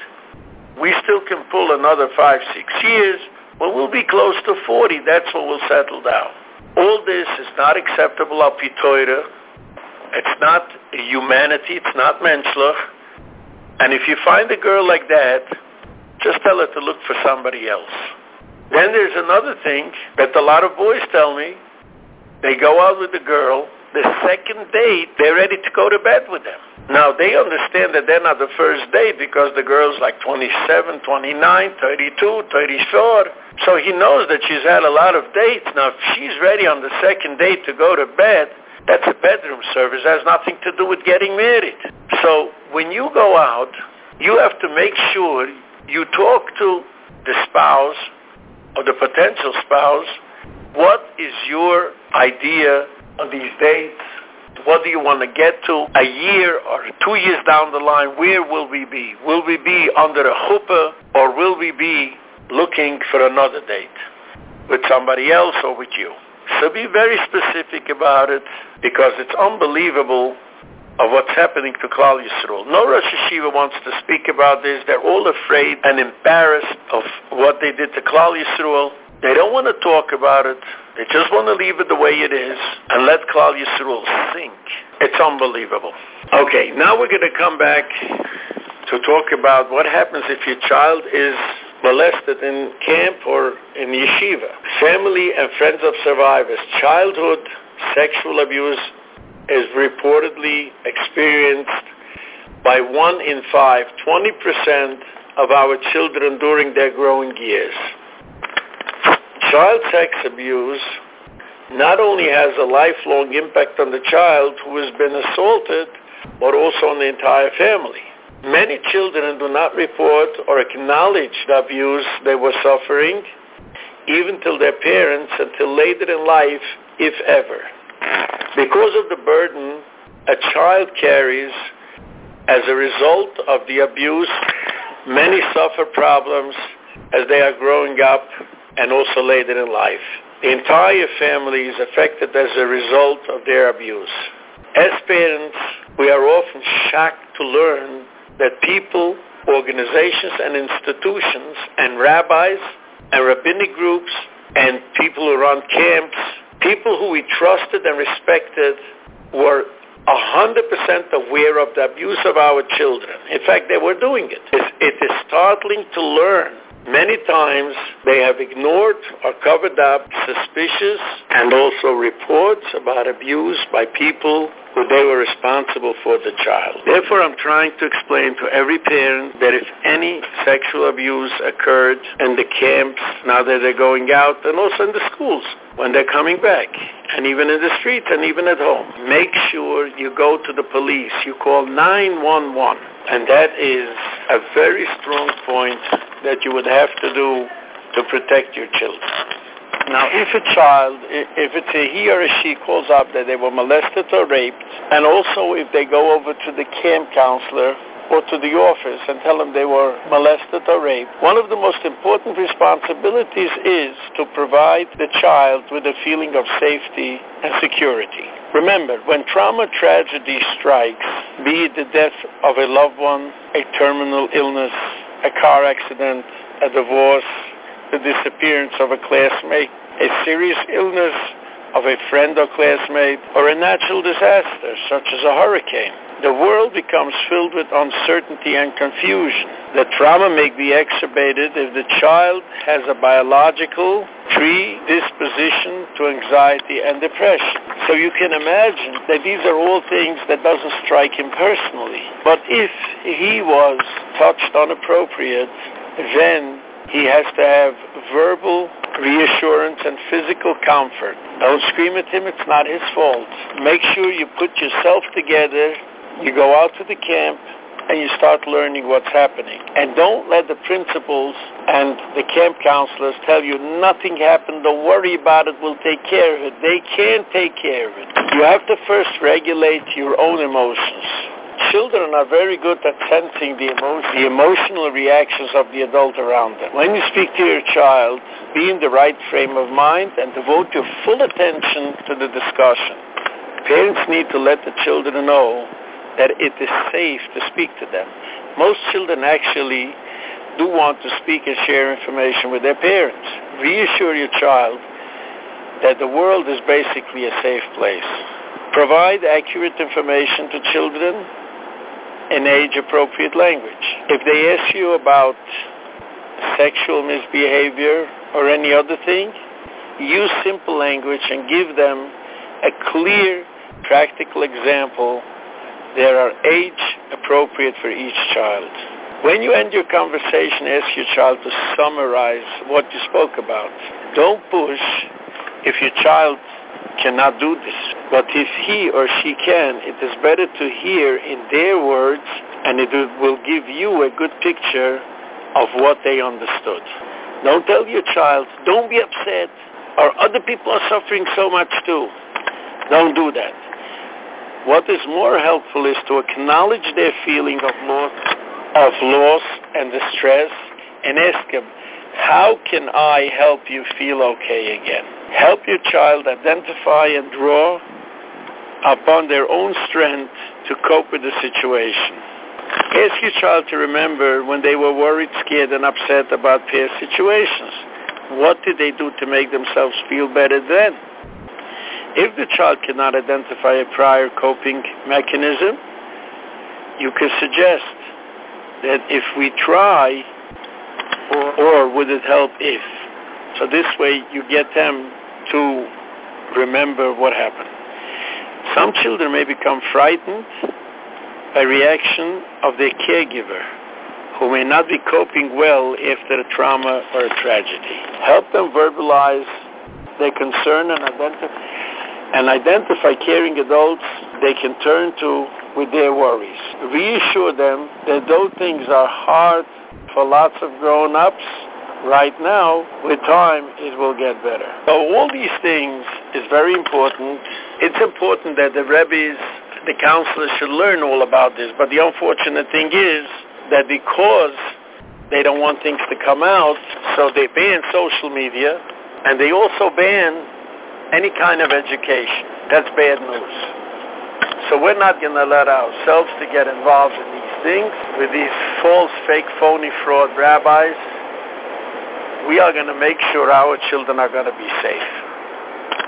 We still can pull another five, six years. Well, we'll be close to 40. That's when we'll settle down. All this is not acceptable al It's not humanity. It's not menschlich. And if you find a girl like that, just tell her to look for somebody else. Then there's another thing that a lot of boys tell me. They go out with the girl. The second date, they're ready to go to bed with them. Now, they understand that they're not the first date because the girl's like 27, 29, 32, 34. So he knows that she's had a lot of dates. Now, if she's ready on the second date to go to bed, that's a bedroom service. It has nothing to do with getting married. So when you go out, you have to make sure you talk to the spouse or the potential spouse. What is your idea on these dates? What do you want to get to a year or two years down the line? Where will we be? Will we be under a chuppah or will we be looking for another date with somebody else or with you? So be very specific about it because it's unbelievable of what's happening to Klal Yisrael. No Rosh Yeshiva wants to speak about this. They're all afraid and embarrassed of what they did to Klal Yisrael. They don't want to talk about it. They just want to leave it the way it is and let Klal Yisrael sink. It's unbelievable. Okay, now we're going to come back to talk about what happens if your child is molested in camp or in yeshiva. Family and friends of survivors. Childhood sexual abuse is reportedly experienced by one in five, 20% of our children during their growing years. Child sex abuse not only has a lifelong impact on the child who has been assaulted, but also on the entire family. Many children do not report or acknowledge the abuse they were suffering, even to their parents until later in life, if ever. Because of the burden a child carries As a result of the abuse, many suffer problems as they are growing up and also later in life. The entire family is affected as a result of their abuse. As parents, we are often shocked to learn that people, organizations and institutions and rabbis and rabbinic groups and people who run camps, people who we trusted and respected were 100% aware of the abuse of our children. In fact, they were doing it. It is startling to learn Many times they have ignored or covered up suspicious and also reports about abuse by people who they were responsible for the child. Therefore, I'm trying to explain to every parent that if any sexual abuse occurred in the camps, now that they're going out, and also in the schools, when they're coming back, and even in the streets and even at home, make sure you go to the police. You call 911. And that is a very strong point that you would have to do to protect your children. Now, if a child, if it's a he or a she calls up that they were molested or raped, and also if they go over to the camp counselor or to the office and tell them they were molested or raped, one of the most important responsibilities is to provide the child with a feeling of safety and security. Remember, when trauma tragedy strikes, be it the death of a loved one, a terminal illness, a car accident, a divorce, the disappearance of a classmate, a serious illness of a friend or classmate, or a natural disaster such as a hurricane. The world becomes filled with uncertainty and confusion. The trauma may be exacerbated if the child has a biological predisposition to anxiety and depression. So you can imagine that these are all things that doesn't strike him personally. But if he was touched inappropriate, then he has to have verbal reassurance and physical comfort. Don't scream at him, it's not his fault. Make sure you put yourself together you go out to the camp and you start learning what's happening. And don't let the principals and the camp counselors tell you nothing happened, don't worry about it, we'll take care of it. They can't take care of it. You have to first regulate your own emotions. Children are very good at sensing the, the emotional reactions of the adult around them. When you speak to your child, be in the right frame of mind and devote your full attention to the discussion. Parents need to let the children know that it is safe to speak to them. Most children actually do want to speak and share information with their parents. Reassure your child that the world is basically a safe place. Provide accurate information to children in age-appropriate language. If they ask you about sexual misbehavior or any other thing, use simple language and give them a clear, practical example there are age appropriate for each child. When you end your conversation, ask your child to summarize what you spoke about. Don't push if your child cannot do this. But if he or she can, it is better to hear in their words and it will give you a good picture of what they understood. Don't tell your child, don't be upset, or other people are suffering so much too. Don't do that. What is more helpful is to acknowledge their feeling of loss, of loss and distress and ask them, how can I help you feel okay again? Help your child identify and draw upon their own strength to cope with the situation. Ask your child to remember when they were worried, scared, and upset about past situations. What did they do to make themselves feel better then? If the child cannot identify a prior coping mechanism, you can suggest that if we try, or, or would it help if? So this way you get them to remember what happened. Some children may become frightened by reaction of their caregiver who may not be coping well after a trauma or a tragedy. Help them verbalize their concern and identify and identify caring adults they can turn to with their worries. Reassure them that those things are hard for lots of grown-ups right now, with time it will get better. So all these things is very important. It's important that the rabbis the counselors should learn all about this. But the unfortunate thing is that because they don't want things to come out, so they ban social media, and they also ban any kind of education. That's bad news. So we're not going to let ourselves to get involved in these things with these false, fake, phony, fraud rabbis. We are going to make sure our children are going to be safe.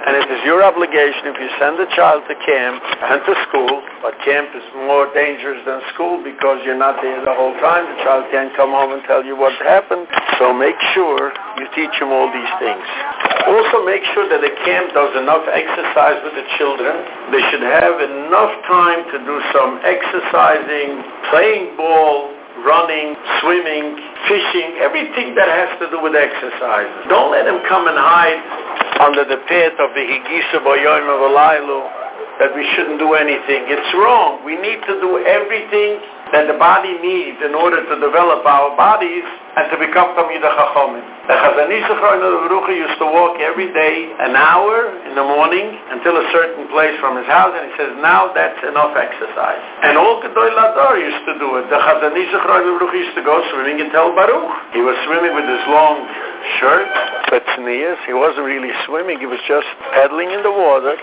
And it is your obligation if you send a child to camp and to school, but camp is more dangerous than school because you're not there the whole time. The child can't come home and tell you what happened. So make sure you teach them all these things. Also make sure that the camp does enough exercise with the children. They should have enough time to do some exercising, playing ball, running, swimming, fishing, everything that has to do with exercise. Don't let them come and hide under the pit of the Higisa Boyoim of Alaylu that we shouldn't do anything. It's wrong. We need to do everything that the body needs in order to develop our bodies and to become Tamid HaChachomim. The Chazon Ish Zechroin used to walk every day an hour in the morning until a certain place from his house and he says, now that's enough exercise. And all Gedoi Ladar used to do it. The Chazon Ish Zechroin used to go swimming in Tel Baruch. He was swimming with his long shirt, but He wasn't really swimming, he was just paddling in the water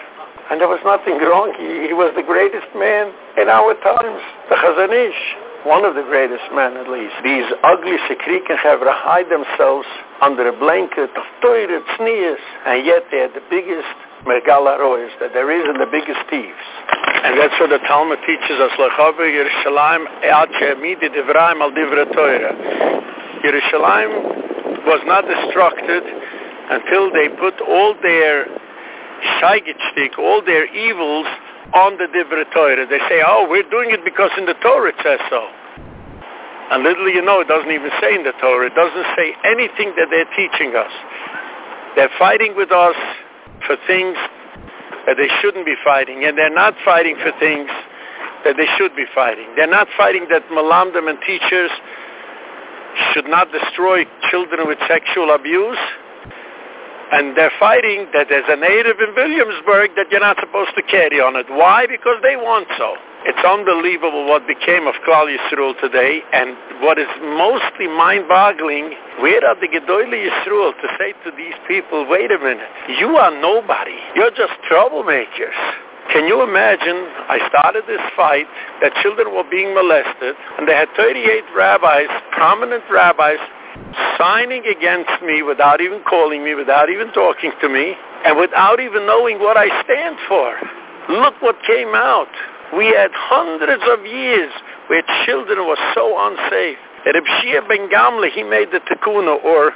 and there was nothing wrong. He, he was the greatest man in our times, the Chazon Ish. One of the greatest men, at least. These ugly Sekriken Chevra hide themselves under a blanket of Teure, Tznias, and yet they are the biggest Megala Royas that there is and the biggest thieves. And that's what the Talmud teaches us. Lechove Yerushalayim Eatche Midi Divraim Al Divra Teure. Yerushalayim was not destructed until they put all their Scheigetstik, all their evils on the Divra Torah. They say, oh, we're doing it because in the Torah it says so. And little you know, it doesn't even say in the Torah. It doesn't say anything that they're teaching us. They're fighting with us for things that they shouldn't be fighting. And they're not fighting for things that they should be fighting. They're not fighting that malamdim and teachers should not destroy children with sexual abuse. And they're fighting that there's a native in Williamsburg that you're not supposed to carry on it. Why? Because they want so. It's unbelievable what became of Klal Yisroel today, and what is mostly mind-boggling, where are the Gedoyle Yisroel to say to these people, wait a minute, you are nobody. You're just troublemakers. Can you imagine, I started this fight, that children were being molested, and they had 38 rabbis, prominent rabbis, signing against me without even calling me, without even talking to me, and without even knowing what I stand for. Look what came out. We had hundreds of years where children were so unsafe. Reb Shia ben Gamle, he made the tikkuna, or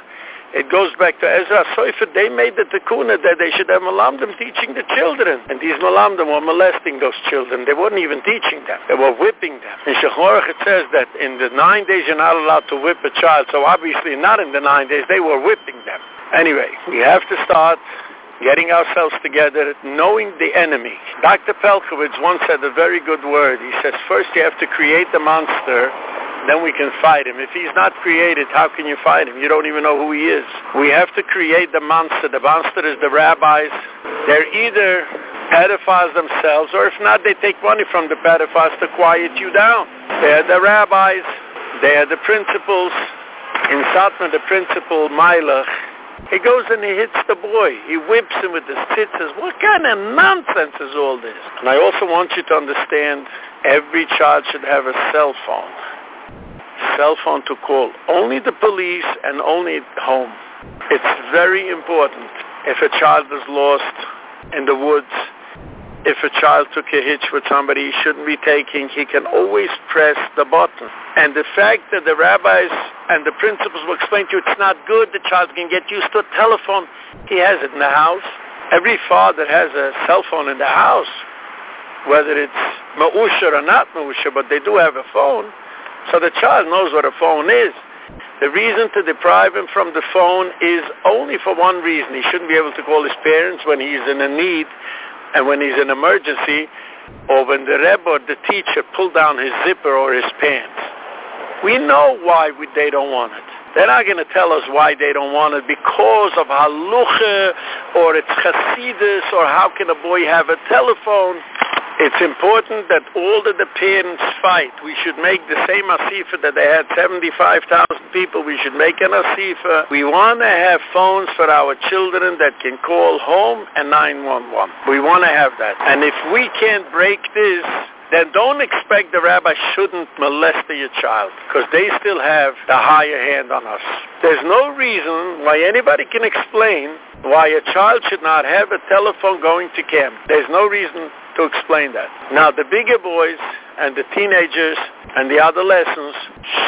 it goes back to Ezra Sofer. They made the tikkuna that they should have malamdim teaching the children. And these malamdim were molesting those children. They weren't even teaching them. They were whipping them. In Shulchan Aruch it says that in the nine days you're not allowed to whip a child. So obviously not in the nine days. They were whipping them. Anyway, we have to start getting ourselves together, knowing the enemy. Dr. Pelcovitz once said a very good word. He says, first you have to create the monster then we can fight him. If he's not created, how can you fight him? You don't even know who he is. We have to create the monster. The monster is the rabbis. They're either pedophiles themselves, or if not, they take money from the pedophiles to quiet you down. They're the rabbis. They're the principals. In Satmar, the principal, Mailach, he goes and he hits the boy. He whips him with his. Says, what kind of nonsense is all this? And I also want you to understand every child should have a cell phone cell phone to call only the police and only home. It's very important if a child is lost in the woods, if a child took a hitch with somebody he shouldn't be taking, he can always press the button. And the fact that the rabbis and the principals will explain to you it's not good, the child can get used to a telephone. He has it in the house. Every father has a cell phone in the house, whether it's ma'usha or not ma'usha, but they do have a phone. So the child knows what a phone is. The reason to deprive him from the phone is only for one reason. He shouldn't be able to call his parents when he's in a need and when he's in emergency or when the Rebbe or the teacher pull down his zipper or his pants. We know why we, they don't want it. They're not going to tell us why they don't want it because of halucha or it's chasidus or how can a boy have a telephone. It's important that all that the parents fight. We should make the same asifa that they had 75,000 people. We should make an asifa. We want to have phones for our children that can call home and 911. We want to have that. And if we can't break this, then don't expect the rabbi shouldn't molest your child because they still have the higher hand on us. There's no reason why anybody can explain why a child should not have a telephone going to camp. There's no reason to explain that. Now, the bigger boys and the teenagers and the adolescents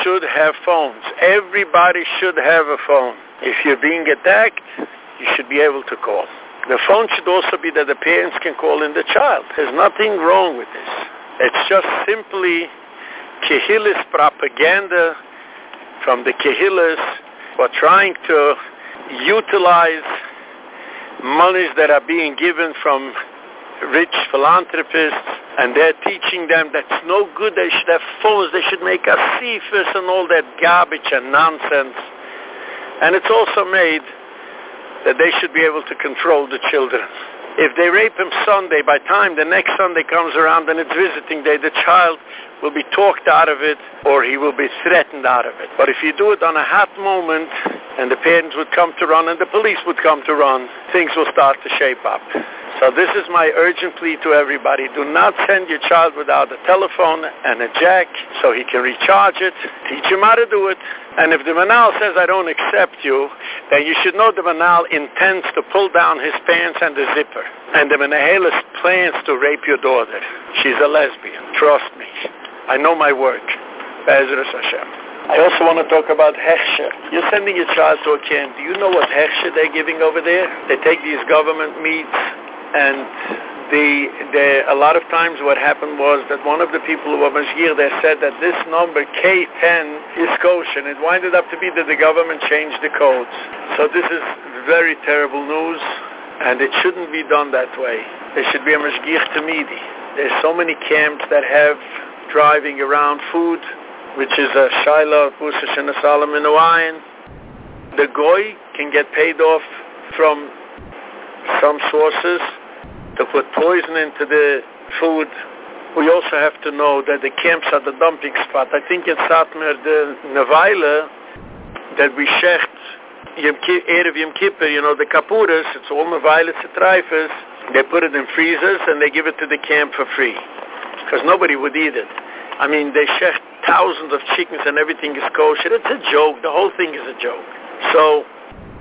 should have phones. Everybody should have a phone. If you're being attacked, you should be able to call. The phone should also be that the parents can call in the child. There's nothing wrong with this. It's just simply Kehillis propaganda from the Kehillis who are trying to utilize monies that are being given from rich philanthropists, and they're teaching them that's no good, they should have phones, they should make us cephas and all that garbage and nonsense. And it's also made that they should be able to control the children. If they rape him Sunday, by time the next Sunday comes around and it's visiting day, the child will be talked out of it or he will be threatened out of it. But if you do it on a hot moment and the parents would come to run and the police would come to run, things will start to shape up. So this is my urgent plea to everybody. Do not send your child without a telephone and a jack so he can recharge it. Teach him how to do it. And if the menahel says, I don't accept you, then you should know the menahel intends to pull down his pants and the zipper. And the menahelis plans to rape your daughter. She's a lesbian. Trust me. I know my work. Bezras Hashem. I also want to talk about Hechsher. You're sending your child to a camp. Do you know what Hechsher they're giving over there? They take these government meats and the, the, a lot of times what happened was that one of the people who were Mashgiach there said that this number K10 is kosher and it winded up to be that the government changed the codes. So this is very terrible news and it shouldn't be done that way. There should be a Mashgiach Tamidi. There's so many camps that have driving around food, which is a Shiloh, Pusha Shana Solomon The Goy can get paid off from some sources to put poison into the food. We also have to know that the camps are the dumping spot. I think in Satmer, the Nevaile, that we shecht, Erev Yom Kippur, you know, the Kapuras, it's all Nevaile Citrifas, they put it in freezers and they give it to the camp for free. Because nobody would eat it. I mean, they shecht thousands of chickens and everything is kosher. It's a joke. The whole thing is a joke. So,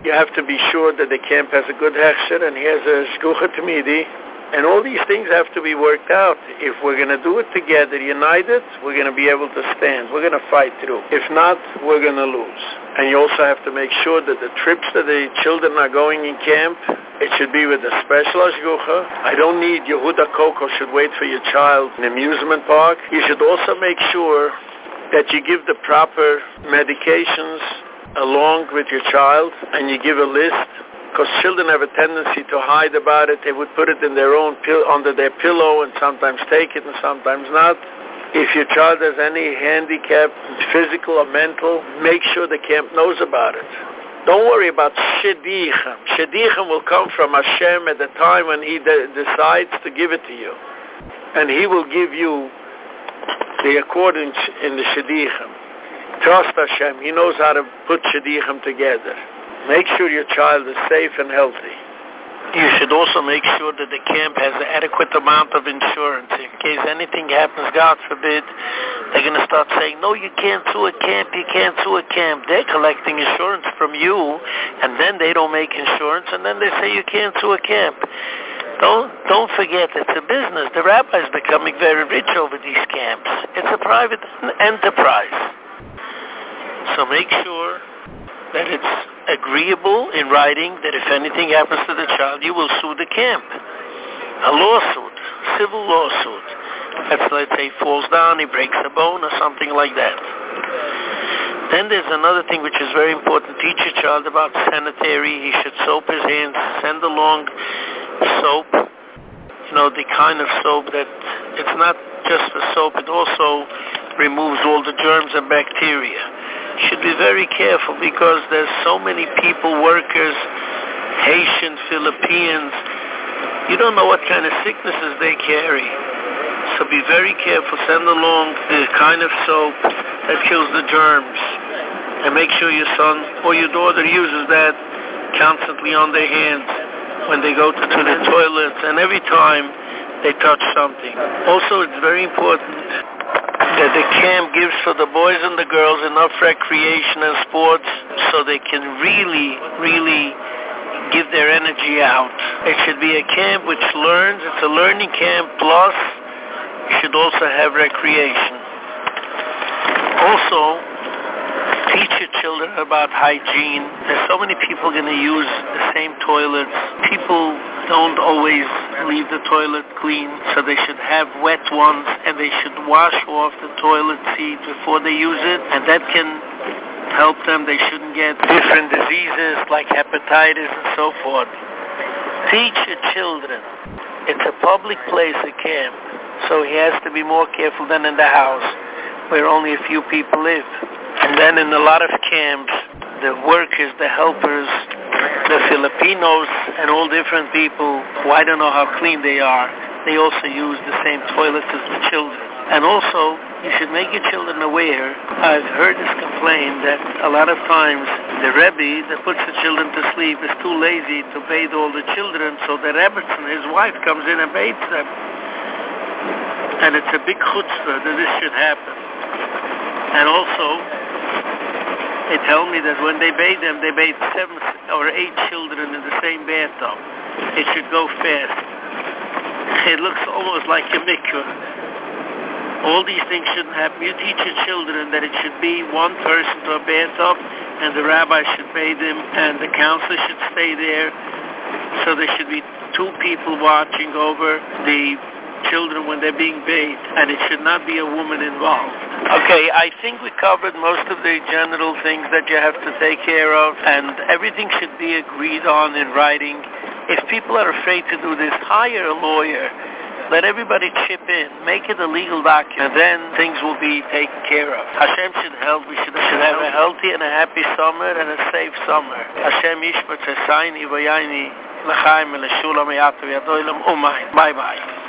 you have to be sure that the camp has a good hechsher and he has a shkucha tamidi. And all these things have to be worked out. If we're going to do it together, united, we're going to be able to stand. We're going to fight through. If not, we're going to lose. And you also have to make sure that the trips that the children are going in camp, it should be with a special ashgucha. I don't need Yehuda Kolko should wait for your child in amusement park. You should also make sure that you give the proper medications along with your child and you give a list because children have a tendency to hide about it. They would put it in their own under their pillow and sometimes take it and sometimes not. If your child has any handicap, physical or mental, make sure the camp knows about it. Don't worry about shedichem. Shedichem will come from Hashem at the time when He de- decides to give it to you. And He will give you the accordance in the shedichem. Trust Hashem. He knows how to put shadichem together. Make sure your child is safe and healthy. You should also make sure that the camp has an adequate amount of insurance. In case anything happens, God forbid, they're going to start saying, no, you can't sue a camp, you can't sue a camp. They're collecting insurance from you, and then they don't make insurance, and then they say you can't sue a camp. Don't don't forget it's a business. The rabbi is becoming very rich over these camps. It's a private enterprise. So make sure that it's agreeable in writing that if anything happens to the child, you will sue the camp. A lawsuit, civil lawsuit. That's let's say falls down, he breaks a bone or something like that. Then there's another thing which is very important. Teach your child about sanitary. He should soap his hands. Send along soap. You know, the kind of soap that it's not just for soap. It also removes all the germs and bacteria should be very careful because there's so many people, workers, Haitian, Philippines. You don't know what kind of sicknesses they carry. So be very careful. Send along the kind of soap that kills the germs. And make sure your son or your daughter uses that constantly on their hands when they go to, to the toilets and every time they touch something. Also, it's very important that the camp gives for the boys and the girls enough recreation and sports so they can really, really give their energy out. It should be a camp which learns. It's a learning camp plus should also have recreation. Also, teach your children about hygiene. There's so many people going to use the same toilets. People don't always leave the toilet clean, so they should have wet ones and they should wash off the toilet seat before they use it, and that can help them. They shouldn't get different diseases like hepatitis and so forth. Teach your children. It's a public place, a camp, so he has to be more careful than in the house where only a few people live. And then in a lot of camps, the workers, the helpers, the Filipinos and all different people who I don't know how clean they are, they also use the same toilets as the children. And also, you should make your children aware. I've heard this complaint that a lot of times the Rebbe that puts the children to sleep is too lazy to bathe all the children, so the Rebbetzin, his wife, comes in and bathes them. And it's a big chutzpah that this should happen. And also, they tell me that when they bathe them, they bathe seven or eight children in the same bathtub. It should go fast. It looks almost like a mikveh. All these things shouldn't happen. You teach your children that it should be one person to a bathtub, and the rabbi should bathe them, and the counselor should stay there. So there should be two people watching over the children when they're being bathed, and it should not be a woman involved. Okay, I think we covered most of the general things that you have to take care of, and everything should be agreed on in writing. If people are afraid to do this, hire a lawyer. Let everybody chip in. Make it a legal document. Then things will be taken care of. Hashem should help. We should, should have a healthy and a happy summer and a safe summer. Hashem yishpat shasayni vayayni l'chaim l'shulam yato yadoilam umayim. Bye-bye.